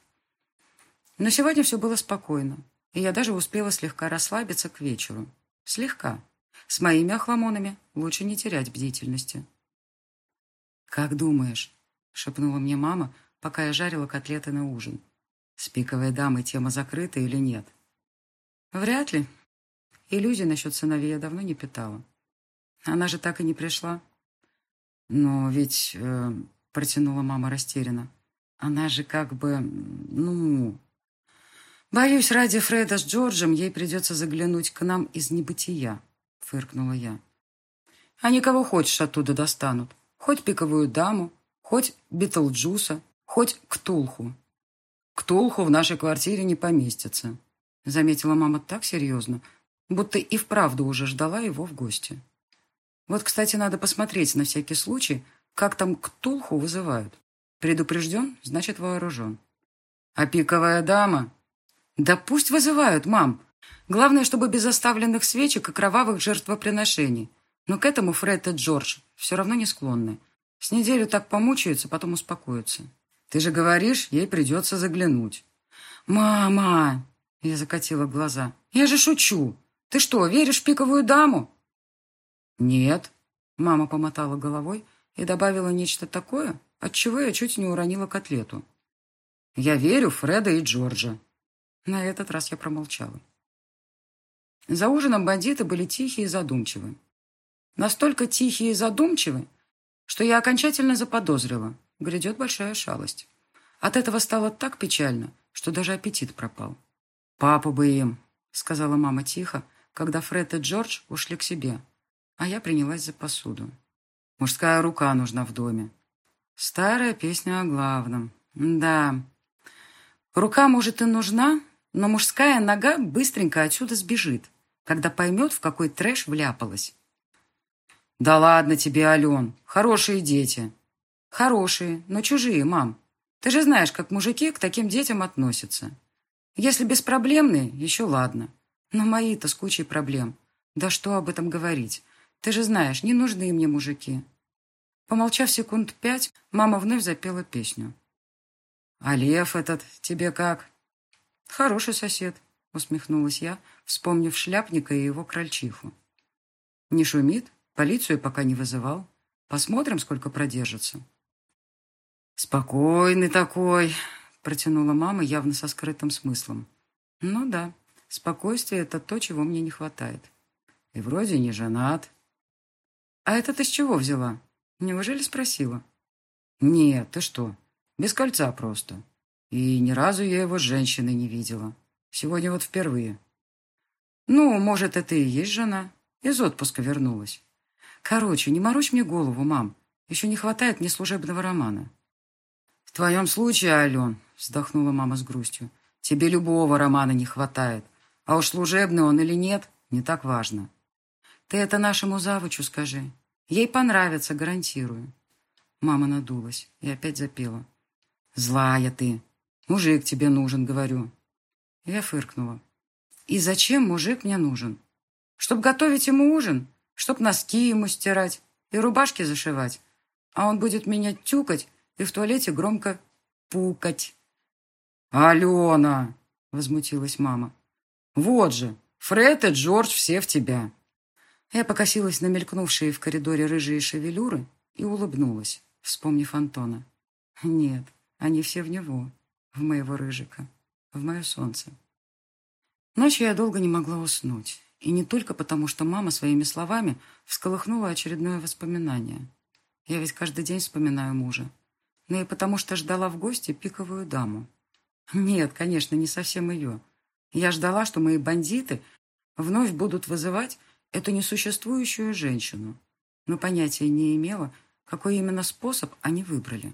Но сегодня все было спокойно, и я даже успела слегка расслабиться к вечеру. Слегка. С моими охламонами лучше не терять бдительности. «Как думаешь?» — шепнула мне мама, пока я жарила котлеты на ужин. «С пиковой дамой тема закрыта или нет?» «Вряд ли», Иллюзий насчет сыновей я давно не питала. Она же так и не пришла. Но ведь, э, протянула мама растерянно, она же как бы, ну... Боюсь, ради Фреда с Джорджем ей придется заглянуть к нам из небытия, фыркнула я. Они кого хочешь оттуда достанут. Хоть пиковую даму, хоть Битлджуса, хоть Ктулху. Ктулху в нашей квартире не поместится, заметила мама так серьезно, будто и вправду уже ждала его в гости. Вот, кстати, надо посмотреть на всякий случай, как там Ктулху вызывают. Предупрежден, значит вооружен. А пиковая дама? Да пусть вызывают, мам. Главное, чтобы без оставленных свечек и кровавых жертвоприношений. Но к этому Фред и Джордж все равно не склонны. С неделю так помучаются, потом успокоятся. Ты же говоришь, ей придется заглянуть. «Мама!» — я закатила глаза. «Я же шучу! Ты что, веришь в пиковую даму?» «Нет», — мама помотала головой и добавила нечто такое, от чего я чуть не уронила котлету. «Я верю Фреда и Джорджа». На этот раз я промолчала. За ужином бандиты были тихие и задумчивы. Настолько тихие и задумчивы, что я окончательно заподозрила. Грядет большая шалость. От этого стало так печально, что даже аппетит пропал. «Папу бы им», — сказала мама тихо, когда Фред и Джордж ушли к себе, а я принялась за посуду. «Мужская рука нужна в доме». Старая песня о главном. Да, рука, может, и нужна, но мужская нога быстренько отсюда сбежит, когда поймет, в какой трэш вляпалась. «Да ладно тебе, Ален, хорошие дети». «Хорошие, но чужие, мам. Ты же знаешь, как мужики к таким детям относятся. Если беспроблемные, еще ладно. Но мои-то с кучей проблем. Да что об этом говорить? Ты же знаешь, не нужны мне мужики». Помолчав секунд пять, мама вновь запела песню. «А лев этот тебе как?» «Хороший сосед», — усмехнулась я, вспомнив шляпника и его крольчиху. «Не шумит?» Полицию пока не вызывал. Посмотрим, сколько продержится. «Спокойный такой», — протянула мама явно со скрытым смыслом. «Ну да, спокойствие — это то, чего мне не хватает. И вроде не женат». «А это ты с чего взяла? Неужели спросила?» «Нет, ты что? Без кольца просто. И ни разу я его с женщиной не видела. Сегодня вот впервые». «Ну, может, это и есть жена. Из отпуска вернулась». Короче, не морочь мне голову, мам. Еще не хватает мне служебного романа. В твоем случае, Ален, вздохнула мама с грустью, тебе любого романа не хватает. А уж служебный он или нет, не так важно. Ты это нашему завучу скажи. Ей понравится, гарантирую. Мама надулась и опять запела. Злая ты. Мужик тебе нужен, говорю. Я фыркнула. И зачем мужик мне нужен? Чтоб готовить ему ужин? чтоб носки ему стирать и рубашки зашивать. А он будет меня тюкать и в туалете громко пукать. «Алена!» — возмутилась мама. «Вот же, Фред и Джордж все в тебя». Я покосилась на мелькнувшие в коридоре рыжие шевелюры и улыбнулась, вспомнив Антона. Нет, они все в него, в моего рыжика, в мое солнце. Ночью я долго не могла уснуть. И не только потому, что мама своими словами всколыхнула очередное воспоминание. Я ведь каждый день вспоминаю мужа. Но и потому, что ждала в гости пиковую даму. Нет, конечно, не совсем ее. Я ждала, что мои бандиты вновь будут вызывать эту несуществующую женщину. Но понятия не имела, какой именно способ они выбрали.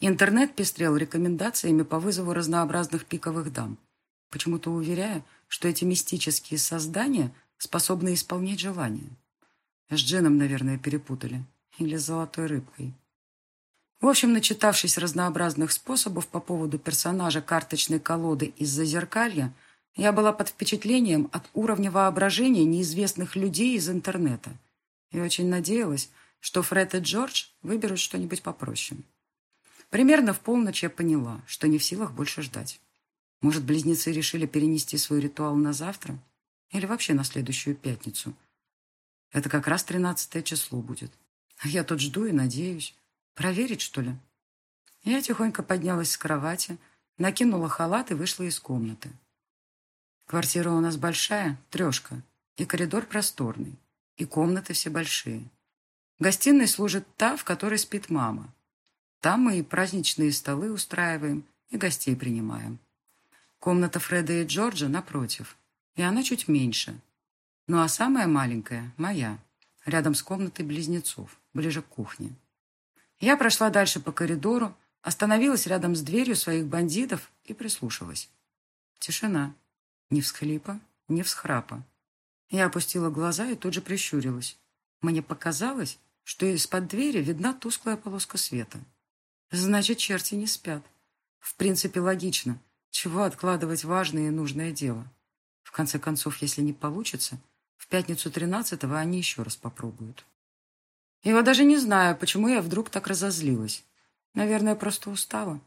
Интернет пестрел рекомендациями по вызову разнообразных пиковых дам, почему-то уверяя, что эти мистические создания способны исполнять желания. С джином, наверное, перепутали. Или с золотой рыбкой. В общем, начитавшись разнообразных способов по поводу персонажа карточной колоды из зазеркалья, я была под впечатлением от уровня воображения неизвестных людей из интернета и очень надеялась, что Фред и Джордж выберут что-нибудь попроще. Примерно в полночь я поняла, что не в силах больше ждать. Может, близнецы решили перенести свой ритуал на завтра? Или вообще на следующую пятницу? Это как раз тринадцатое число будет. А я тут жду и надеюсь. Проверить, что ли? Я тихонько поднялась с кровати, накинула халат и вышла из комнаты. Квартира у нас большая, трешка, и коридор просторный, и комнаты все большие. Гостиной служит та, в которой спит мама. Там мы и праздничные столы устраиваем, и гостей принимаем. Комната Фреда и Джорджа напротив, и она чуть меньше. Ну а самая маленькая — моя, рядом с комнатой близнецов, ближе к кухне. Я прошла дальше по коридору, остановилась рядом с дверью своих бандитов и прислушалась. Тишина. Ни всхлипа, ни всхрапа. Я опустила глаза и тут же прищурилась. Мне показалось, что из-под двери видна тусклая полоска света. Значит, черти не спят. В принципе, логично. Чего откладывать важное и нужное дело? В конце концов, если не получится, в пятницу 13-го они еще раз попробуют. И вот даже не знаю, почему я вдруг так разозлилась. Наверное, просто устала.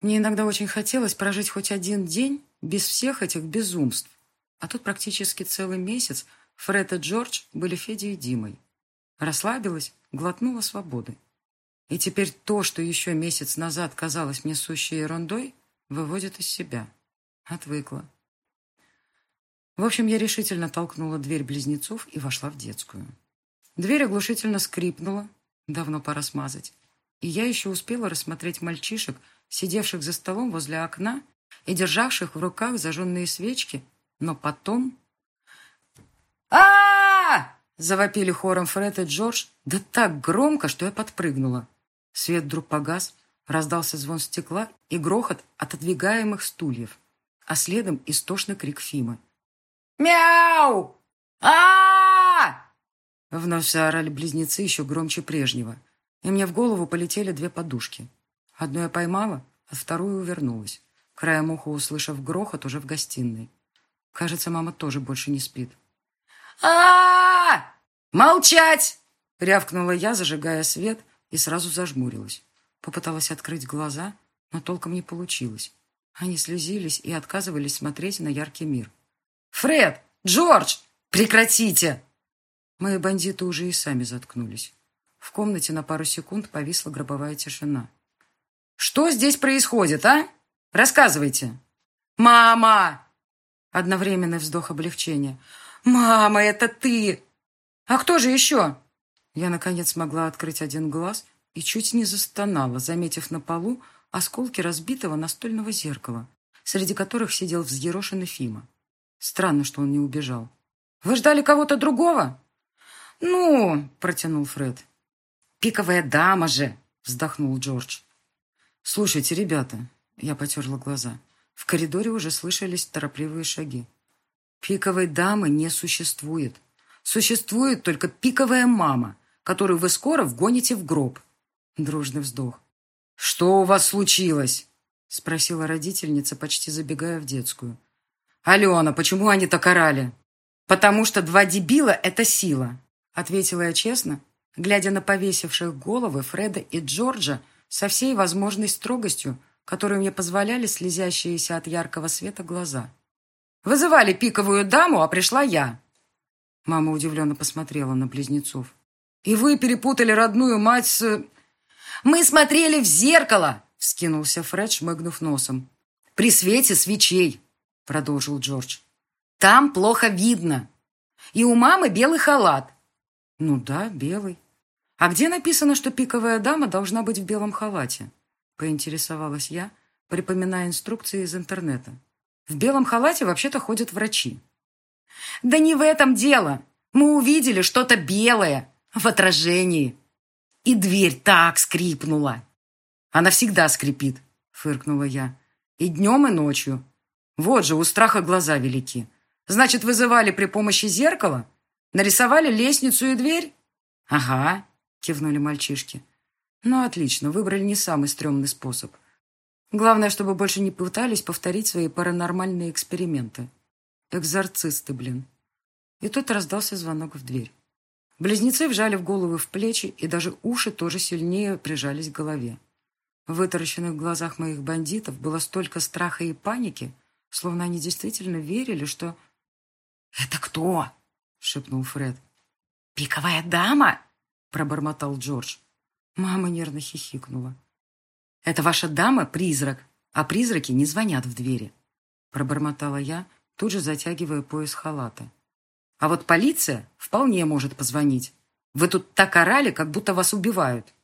Мне иногда очень хотелось прожить хоть один день без всех этих безумств. А тут практически целый месяц Фред и Джордж были Федей и Димой. Расслабилась, глотнула свободы. И теперь то, что еще месяц назад казалось мне сущей ерундой, выводит из себя. Отвыкла. В общем, я решительно толкнула дверь близнецов и вошла в детскую. Дверь оглушительно скрипнула, давно пора смазать. И я еще успела рассмотреть мальчишек, сидевших за столом возле окна и державших в руках зажженные свечки, но потом... а, Завопили хором Фред и Джордж, да так громко, что я подпрыгнула. Свет вдруг погас, раздался звон стекла и грохот отодвигаемых стульев, а следом истошный крик Фимы.
«Мяу! а
Вновь заорали близнецы еще громче прежнего, и мне в голову полетели две подушки. Одну я поймала, а вторую увернулась, краем уха услышав грохот уже в гостиной. Кажется, мама тоже больше не спит.
а Молчать!»
— рявкнула я, зажигая свет, и сразу зажмурилась. Попыталась открыть глаза, но толком не получилось. Они слезились и отказывались смотреть на яркий мир.
«Фред! Джордж! Прекратите!»
Мои бандиты уже и сами заткнулись. В комнате на пару секунд повисла гробовая тишина.
«Что здесь происходит, а? Рассказывайте!» «Мама!»
Одновременный вздох облегчения.
«Мама, это ты!» «А кто же еще?»
Я, наконец, смогла открыть один глаз и чуть не застонала, заметив на полу осколки разбитого настольного зеркала, среди которых сидел взъерошенный Фима. Странно, что он не убежал.
«Вы ждали кого-то другого?»
«Ну», — протянул Фред.
«Пиковая дама же!» — вздохнул Джордж.
«Слушайте, ребята», — я потерла глаза. В коридоре уже слышались торопливые шаги. «Пиковой дамы не существует. Существует только пиковая мама, которую вы скоро вгоните в гроб». Дружный вздох.
«Что у вас случилось?»
— спросила родительница, почти забегая в детскую.
«Алена, почему они так орали?»
«Потому что два дебила — это сила», — ответила я честно, глядя на повесивших головы Фреда и Джорджа со всей возможной строгостью, которую мне позволяли слезящиеся от яркого света глаза.
«Вызывали пиковую даму, а пришла я».
Мама удивленно посмотрела на близнецов.
«И вы перепутали родную мать с...» «Мы смотрели в зеркало!» — вскинулся Фред, шмыгнув носом. «При свете свечей!» — продолжил Джордж. «Там плохо видно. И у мамы белый халат».
«Ну да, белый. А где написано, что пиковая дама должна быть в белом халате?» — поинтересовалась я, припоминая инструкции из интернета. «В белом халате вообще-то ходят врачи».
«Да не в этом дело. Мы увидели что-то белое в отражении», и дверь так скрипнула.
Она всегда скрипит, фыркнула я. И днем, и ночью. Вот же, у страха глаза велики. Значит, вызывали при помощи зеркала? Нарисовали лестницу и дверь? Ага, кивнули мальчишки. Ну, отлично, выбрали не самый стрёмный способ. Главное, чтобы больше не пытались повторить свои паранормальные эксперименты. Экзорцисты, блин. И тут раздался звонок в дверь. Близнецы вжали в головы в плечи, и даже уши тоже сильнее прижались к голове. В вытаращенных глазах моих бандитов было столько страха и паники, словно они действительно верили, что...
«Это кто?» — шепнул Фред.
«Пиковая дама?» — пробормотал Джордж. Мама нервно хихикнула. «Это ваша дама — призрак, а призраки не звонят в двери», — пробормотала я, тут же затягивая пояс халата. А вот полиция вполне может позвонить. Вы тут так орали, как будто вас убивают.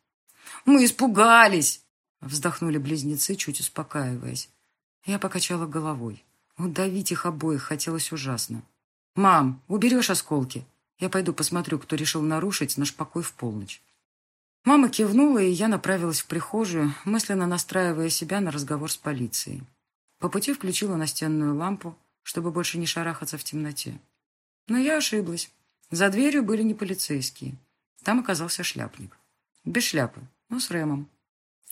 Мы испугались,
вздохнули близнецы, чуть успокаиваясь. Я покачала головой. Удавить их обоих хотелось ужасно. «Мам, уберешь осколки? Я пойду посмотрю, кто решил нарушить наш покой в полночь». Мама кивнула, и я направилась в прихожую, мысленно настраивая себя на разговор с полицией. По пути включила настенную лампу, чтобы больше не шарахаться в темноте. Но я ошиблась. За дверью были не полицейские. Там оказался шляпник. Без шляпы, но с Рэмом.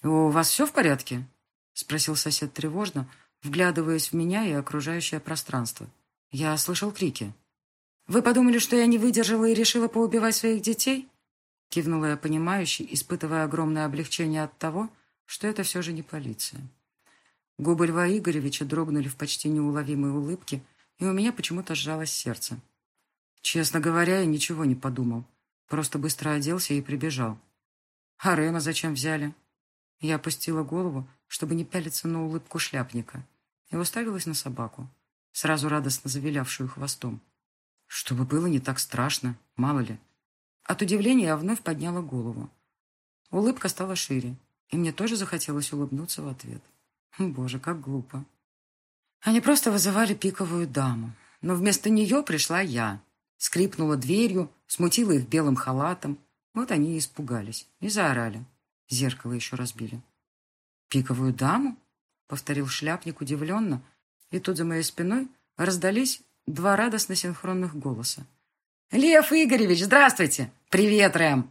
«У вас все в порядке?» — спросил сосед тревожно, вглядываясь в меня и окружающее пространство. Я слышал крики. «Вы подумали, что я не выдержала и решила поубивать своих детей?» Кивнула я понимающе, испытывая огромное облегчение от того, что это все же не полиция. Губы Льва Игоревича дрогнули в почти неуловимой улыбке, и у меня почему-то сжалось сердце. Честно говоря, я ничего не подумал. Просто быстро оделся и прибежал. А Рема зачем взяли? Я опустила голову, чтобы не пялиться на улыбку шляпника, и уставилась на собаку, сразу радостно завилявшую хвостом. Чтобы было не так страшно, мало ли. От удивления я вновь подняла голову. Улыбка стала шире, и мне тоже захотелось улыбнуться в ответ. Боже, как глупо. Они просто вызывали пиковую даму, но вместо нее пришла я. Скрипнула дверью, смутила их белым халатом. Вот они и испугались, и заорали. Зеркало еще разбили. «Пиковую даму?» — повторил шляпник удивленно, и тут за моей спиной раздались два радостно синхронных голоса. «Лев Игоревич, здравствуйте! Привет, Рэм!»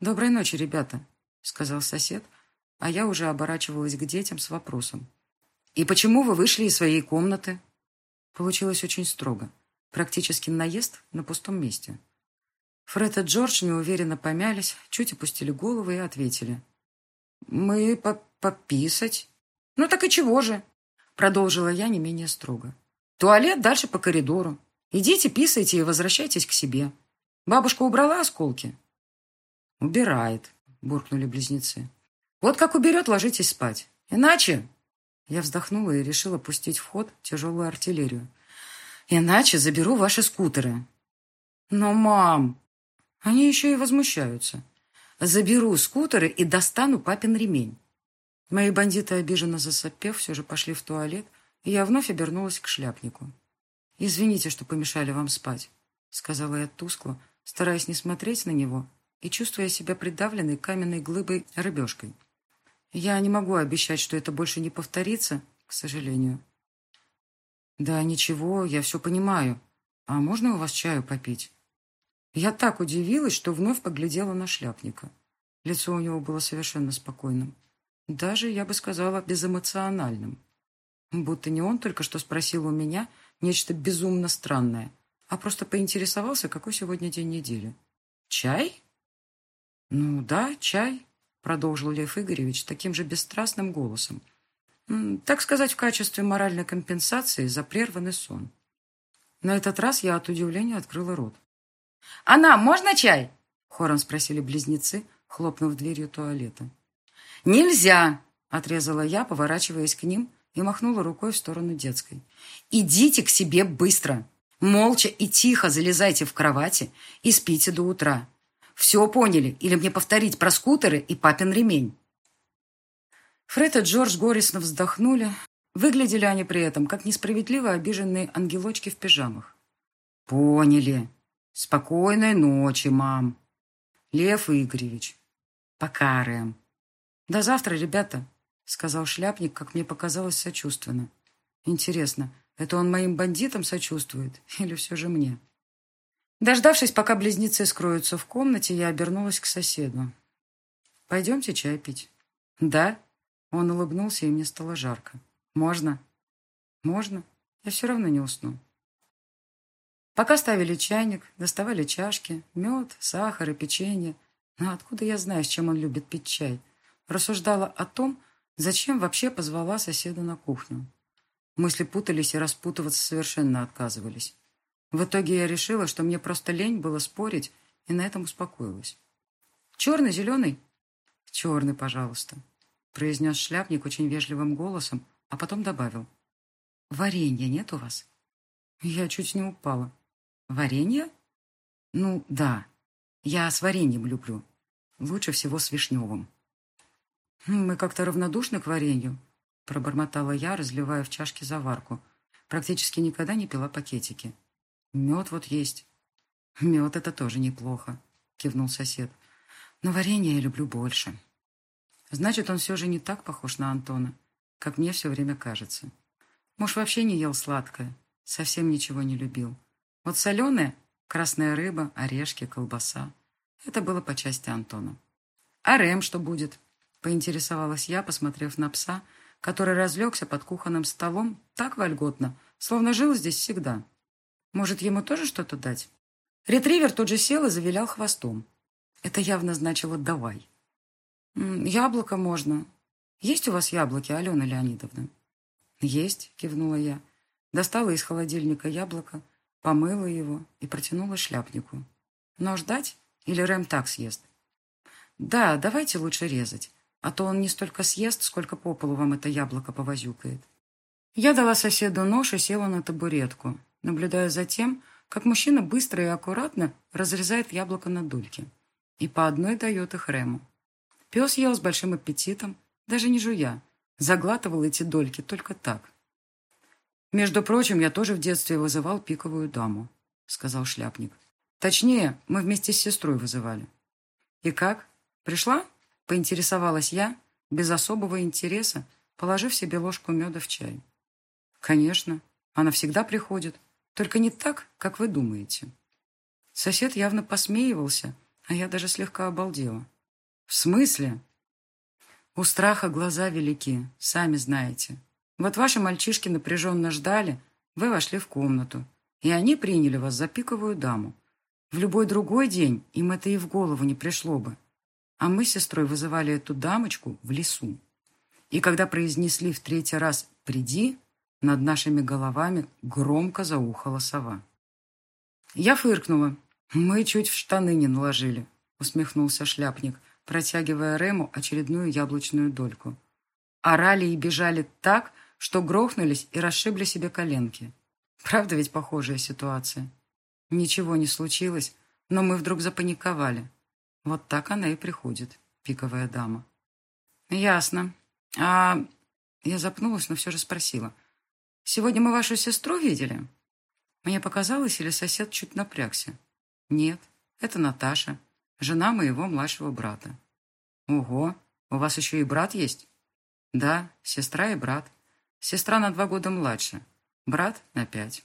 «Доброй ночи, ребята», — сказал сосед, а я уже оборачивалась к детям с вопросом. «И почему вы вышли из своей комнаты?» Получилось очень строго. Практически наезд на пустом месте. Фред и Джордж неуверенно помялись, чуть опустили головы и ответили. «Мы по пописать». «Ну так и чего же?» Продолжила я не менее строго. «Туалет дальше по коридору. Идите, писайте и возвращайтесь к себе. Бабушка убрала осколки?» «Убирает», — буркнули близнецы. «Вот как уберет, ложитесь спать. Иначе...» Я вздохнула и решила пустить в ход тяжелую артиллерию. «Иначе заберу ваши скутеры». «Но, мам...» Они еще и возмущаются. «Заберу скутеры и достану папин ремень». Мои бандиты, обиженно засопев, все же пошли в туалет, и я вновь обернулась к шляпнику. «Извините, что помешали вам спать», — сказала я тускло, стараясь не смотреть на него и чувствуя себя придавленной каменной глыбой рыбешкой. «Я не могу обещать, что это больше не повторится, к сожалению». «Да ничего, я все понимаю. А можно у вас чаю попить?» Я так удивилась, что вновь поглядела на шляпника. Лицо у него было совершенно спокойным. Даже, я бы сказала, безэмоциональным. Будто не он только что спросил у меня нечто безумно странное, а просто поинтересовался, какой сегодня день недели. «Чай?» «Ну да, чай», — продолжил Лев Игоревич таким же бесстрастным голосом. «Так сказать, в качестве моральной компенсации за прерванный сон». На этот раз я от удивления открыла рот. «А нам можно чай?» — хором спросили близнецы, хлопнув дверью туалета. «Нельзя!» — отрезала я, поворачиваясь к ним и махнула рукой в сторону детской. «Идите к себе быстро! Молча и тихо залезайте в кровати и спите до утра. Все поняли? Или мне повторить про скутеры и папин ремень?» Фред и Джордж горестно вздохнули. Выглядели они при этом, как несправедливо обиженные ангелочки в пижамах. «Поняли. Спокойной ночи, мам. Лев Игоревич. Пока, Рэм». «До завтра, ребята», — сказал шляпник, как мне показалось, сочувственно. «Интересно, это он моим бандитам сочувствует или все же мне?» Дождавшись, пока близнецы скроются в комнате, я обернулась к соседу. «Пойдемте чай пить». «Да?» Он улыбнулся, и мне стало жарко. «Можно?» «Можно. Я все равно не усну». Пока ставили чайник, доставали чашки, мед, сахар и печенье. Но откуда я знаю, с чем он любит пить чай? Рассуждала о том, зачем вообще позвала соседа на кухню. Мысли путались и распутываться совершенно отказывались. В итоге я решила, что мне просто лень было спорить, и на этом успокоилась. «Черный, зеленый?» «Черный, пожалуйста», — произнес шляпник очень вежливым голосом, а потом добавил. «Варенья нет у вас?» Я чуть не упала. «Варенье?» «Ну, да. Я с вареньем люблю. Лучше всего с вишневым». «Мы как-то равнодушны к варенью», — пробормотала я, разливая в чашке заварку. Практически никогда не пила пакетики. «Мед вот есть». «Мед — это тоже неплохо», — кивнул сосед. «Но варенье я люблю больше». Значит, он все же не так похож на Антона, как мне все время кажется. Муж вообще не ел сладкое, совсем ничего не любил. Вот соленое, красная рыба, орешки, колбаса — это было по части Антона. А Рэм что будет? Поинтересовалась я, посмотрев на пса, который разлегся под кухонным столом так вольготно, словно жил здесь всегда. Может, ему тоже что-то дать? Ретривер тут же сел и завилял хвостом. Это явно значило «давай». «Яблоко можно. Есть у вас яблоки, Алена Леонидовна?» «Есть», — кивнула я. Достала из холодильника яблоко, помыла его и протянула шляпнику. «Но ждать? Или Рэм так съест?» «Да, давайте лучше резать, а то он не столько съест, сколько по полу вам это яблоко повозюкает». Я дала соседу нож и села на табуретку, наблюдая за тем, как мужчина быстро и аккуратно разрезает яблоко на дольки и по одной дает их Рэму. Пес ел с большим аппетитом, даже не жуя, заглатывал эти дольки только так. «Между прочим, я тоже в детстве вызывал пиковую даму», — сказал шляпник. «Точнее, мы вместе с сестрой вызывали». «И как? Пришла?» — поинтересовалась я, без особого интереса, положив себе ложку меда в чай. «Конечно, она всегда приходит, только не так, как вы думаете». Сосед явно посмеивался, а я даже слегка обалдела. «В смысле?» «У страха глаза велики, сами знаете. Вот ваши мальчишки напряженно ждали, вы вошли в комнату, и они приняли вас за пиковую даму. В любой другой день им это и в голову не пришло бы. А мы с сестрой вызывали эту дамочку в лесу. И когда произнесли в третий раз «приди», над нашими головами громко заухала сова. Я фыркнула. Мы чуть в штаны не наложили, усмехнулся шляпник, протягивая Рему очередную яблочную дольку. Орали и бежали так, что грохнулись и расшибли себе коленки. Правда ведь похожая ситуация? Ничего не случилось, но мы вдруг запаниковали. Вот так она и приходит, пиковая дама. Ясно. А я запнулась, но все же спросила. Сегодня мы вашу сестру видели? Мне показалось, или сосед чуть напрягся. Нет, это Наташа, жена моего младшего брата. Ого, у вас еще и брат есть? Да, сестра и брат. Сестра на два года младше, брат на пять.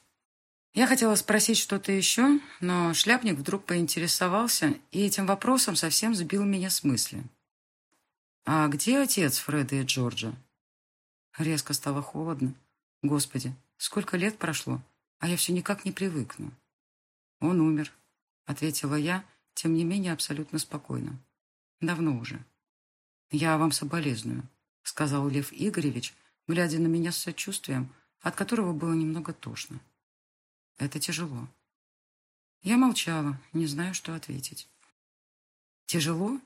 Я хотела спросить что-то еще, но шляпник вдруг поинтересовался и этим вопросом совсем сбил меня с мысли. «А где отец Фреда и Джорджа?» Резко стало холодно. Господи, сколько лет прошло, а я все никак не привыкну. Он умер, ответила я, тем не менее абсолютно спокойно. Давно уже. Я вам соболезную, сказал Лев Игоревич, глядя на меня с сочувствием, от которого было немного тошно. Это тяжело. Я молчала, не знаю, что ответить. Тяжело?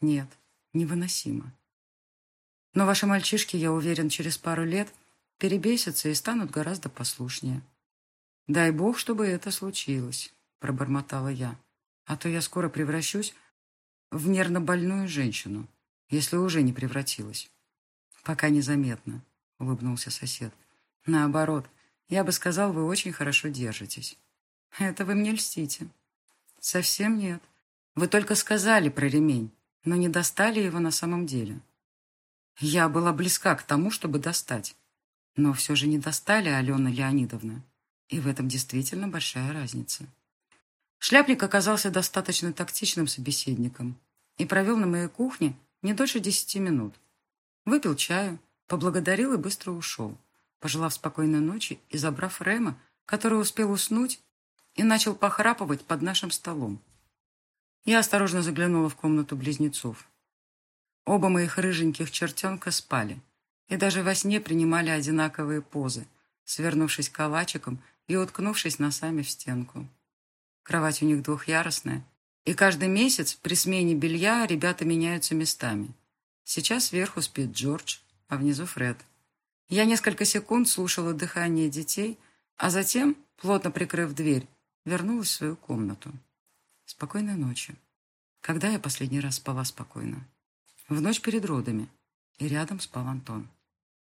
Нет, невыносимо. Но ваши мальчишки, я уверен, через пару лет перебесятся и станут гораздо послушнее. Дай бог, чтобы это случилось, пробормотала я. А то я скоро превращусь в нервно больную женщину, если уже не превратилась. Пока незаметно. — улыбнулся сосед. «Наоборот, я бы сказал, вы очень хорошо держитесь». «Это вы мне льстите». «Совсем нет. Вы только сказали про ремень, но не достали его на самом деле». Я была близка к тому, чтобы достать. Но все же не достали, Алена Леонидовна. И в этом действительно большая разница. Шляпник оказался достаточно тактичным собеседником и провел на моей кухне не дольше десяти минут. Выпил чаю, Поблагодарил и быстро ушел, пожелав спокойной ночи и забрав Рема, который успел уснуть и начал похрапывать под нашим столом. Я осторожно заглянула в комнату близнецов. Оба моих рыженьких чертенка спали и даже во сне принимали одинаковые позы, свернувшись калачиком и уткнувшись носами в стенку. Кровать у них двухъярусная, и каждый месяц при смене белья ребята меняются местами. Сейчас сверху спит Джордж, а внизу Фред. Я несколько секунд слушала дыхание детей, а затем, плотно прикрыв дверь, вернулась в свою комнату. Спокойной ночи. Когда я последний раз спала спокойно? В ночь перед родами. И рядом спал Антон.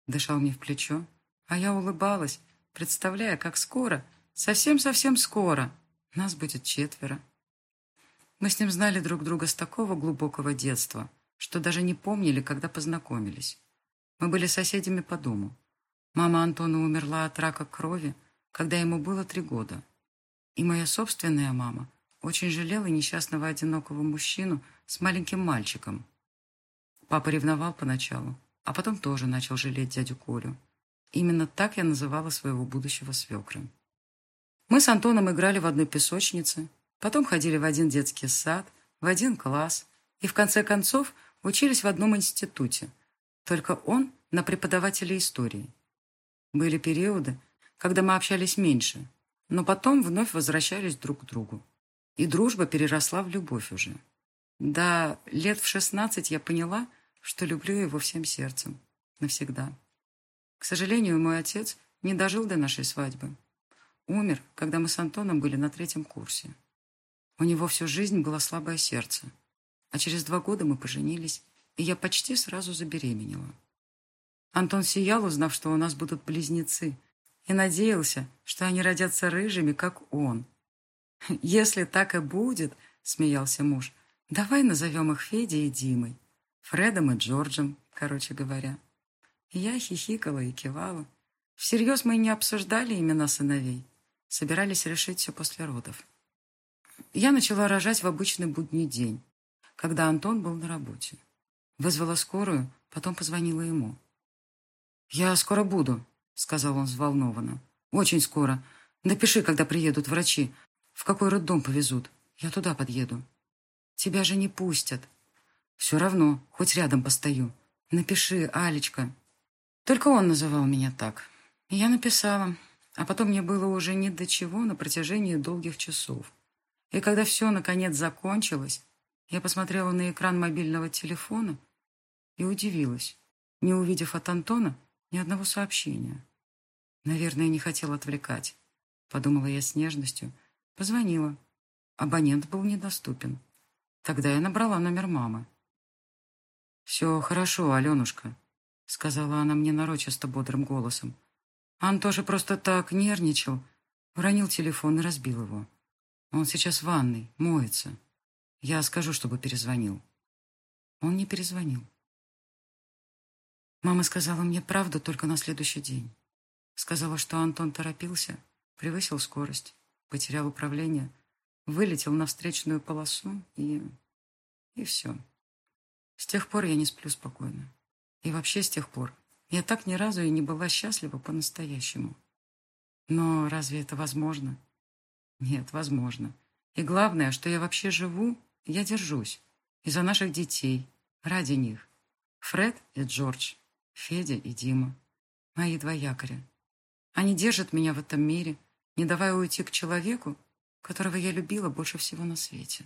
Дышал мне в плечо, а я улыбалась, представляя, как скоро, совсем-совсем скоро, нас будет четверо. Мы с ним знали друг друга с такого глубокого детства, что даже не помнили, когда познакомились. Мы были соседями по дому. Мама Антона умерла от рака крови, когда ему было три года. И моя собственная мама очень жалела несчастного одинокого мужчину с маленьким мальчиком. Папа ревновал поначалу, а потом тоже начал жалеть дядю Колю. Именно так я называла своего будущего свекра. Мы с Антоном играли в одной песочнице, потом ходили в один детский сад, в один класс и, в конце концов, учились в одном институте, только он на преподавателя истории. Были периоды, когда мы общались меньше, но потом вновь возвращались друг к другу. И дружба переросла в любовь уже. Да, лет в шестнадцать я поняла, что люблю его всем сердцем. Навсегда. К сожалению, мой отец не дожил до нашей свадьбы. Умер, когда мы с Антоном были на третьем курсе. У него всю жизнь было слабое сердце. А через два года мы поженились, и я почти сразу забеременела. Антон сиял, узнав, что у нас будут близнецы, и надеялся, что они родятся рыжими, как он. «Если так и будет», — смеялся муж, — «давай назовем их Федей и Димой, Фредом и Джорджем, короче говоря». Я хихикала и кивала. Всерьез мы не обсуждали имена сыновей, собирались решить все после родов. Я начала рожать в обычный будний день, когда Антон был на работе. Вызвала скорую, потом позвонила ему. «Я скоро буду», — сказал он взволнованно. «Очень скоро. Напиши, когда приедут врачи. В какой роддом повезут. Я туда подъеду». «Тебя же не пустят». «Все равно, хоть рядом постою. Напиши, Алечка». Только он называл меня так. Я написала. А потом мне было уже ни до чего на протяжении долгих часов. И когда все, наконец, закончилось, я посмотрела на экран мобильного телефона и удивилась, не увидев от Антона ни одного сообщения. Наверное, не хотел отвлекать. Подумала я с нежностью. Позвонила. Абонент был недоступен. Тогда я набрала номер мамы. «Все хорошо, Аленушка», — сказала она мне нарочисто бодрым голосом. Антоша просто так нервничал, уронил телефон и разбил его. Он сейчас в ванной, моется. Я скажу, чтобы перезвонил. Он не перезвонил. Мама сказала мне правду только на следующий день. Сказала, что Антон торопился, превысил скорость, потерял управление, вылетел на встречную полосу и... и все. С тех пор я не сплю спокойно. И вообще с тех пор я так ни разу и не была счастлива по-настоящему. Но разве это возможно? Нет, возможно. И главное, что я вообще живу, я держусь. Из-за наших детей, ради них. Фред и Джордж. Федя и Дима. Мои два якоря. Они держат меня в этом мире, не давая уйти к человеку, которого я любила больше всего на свете.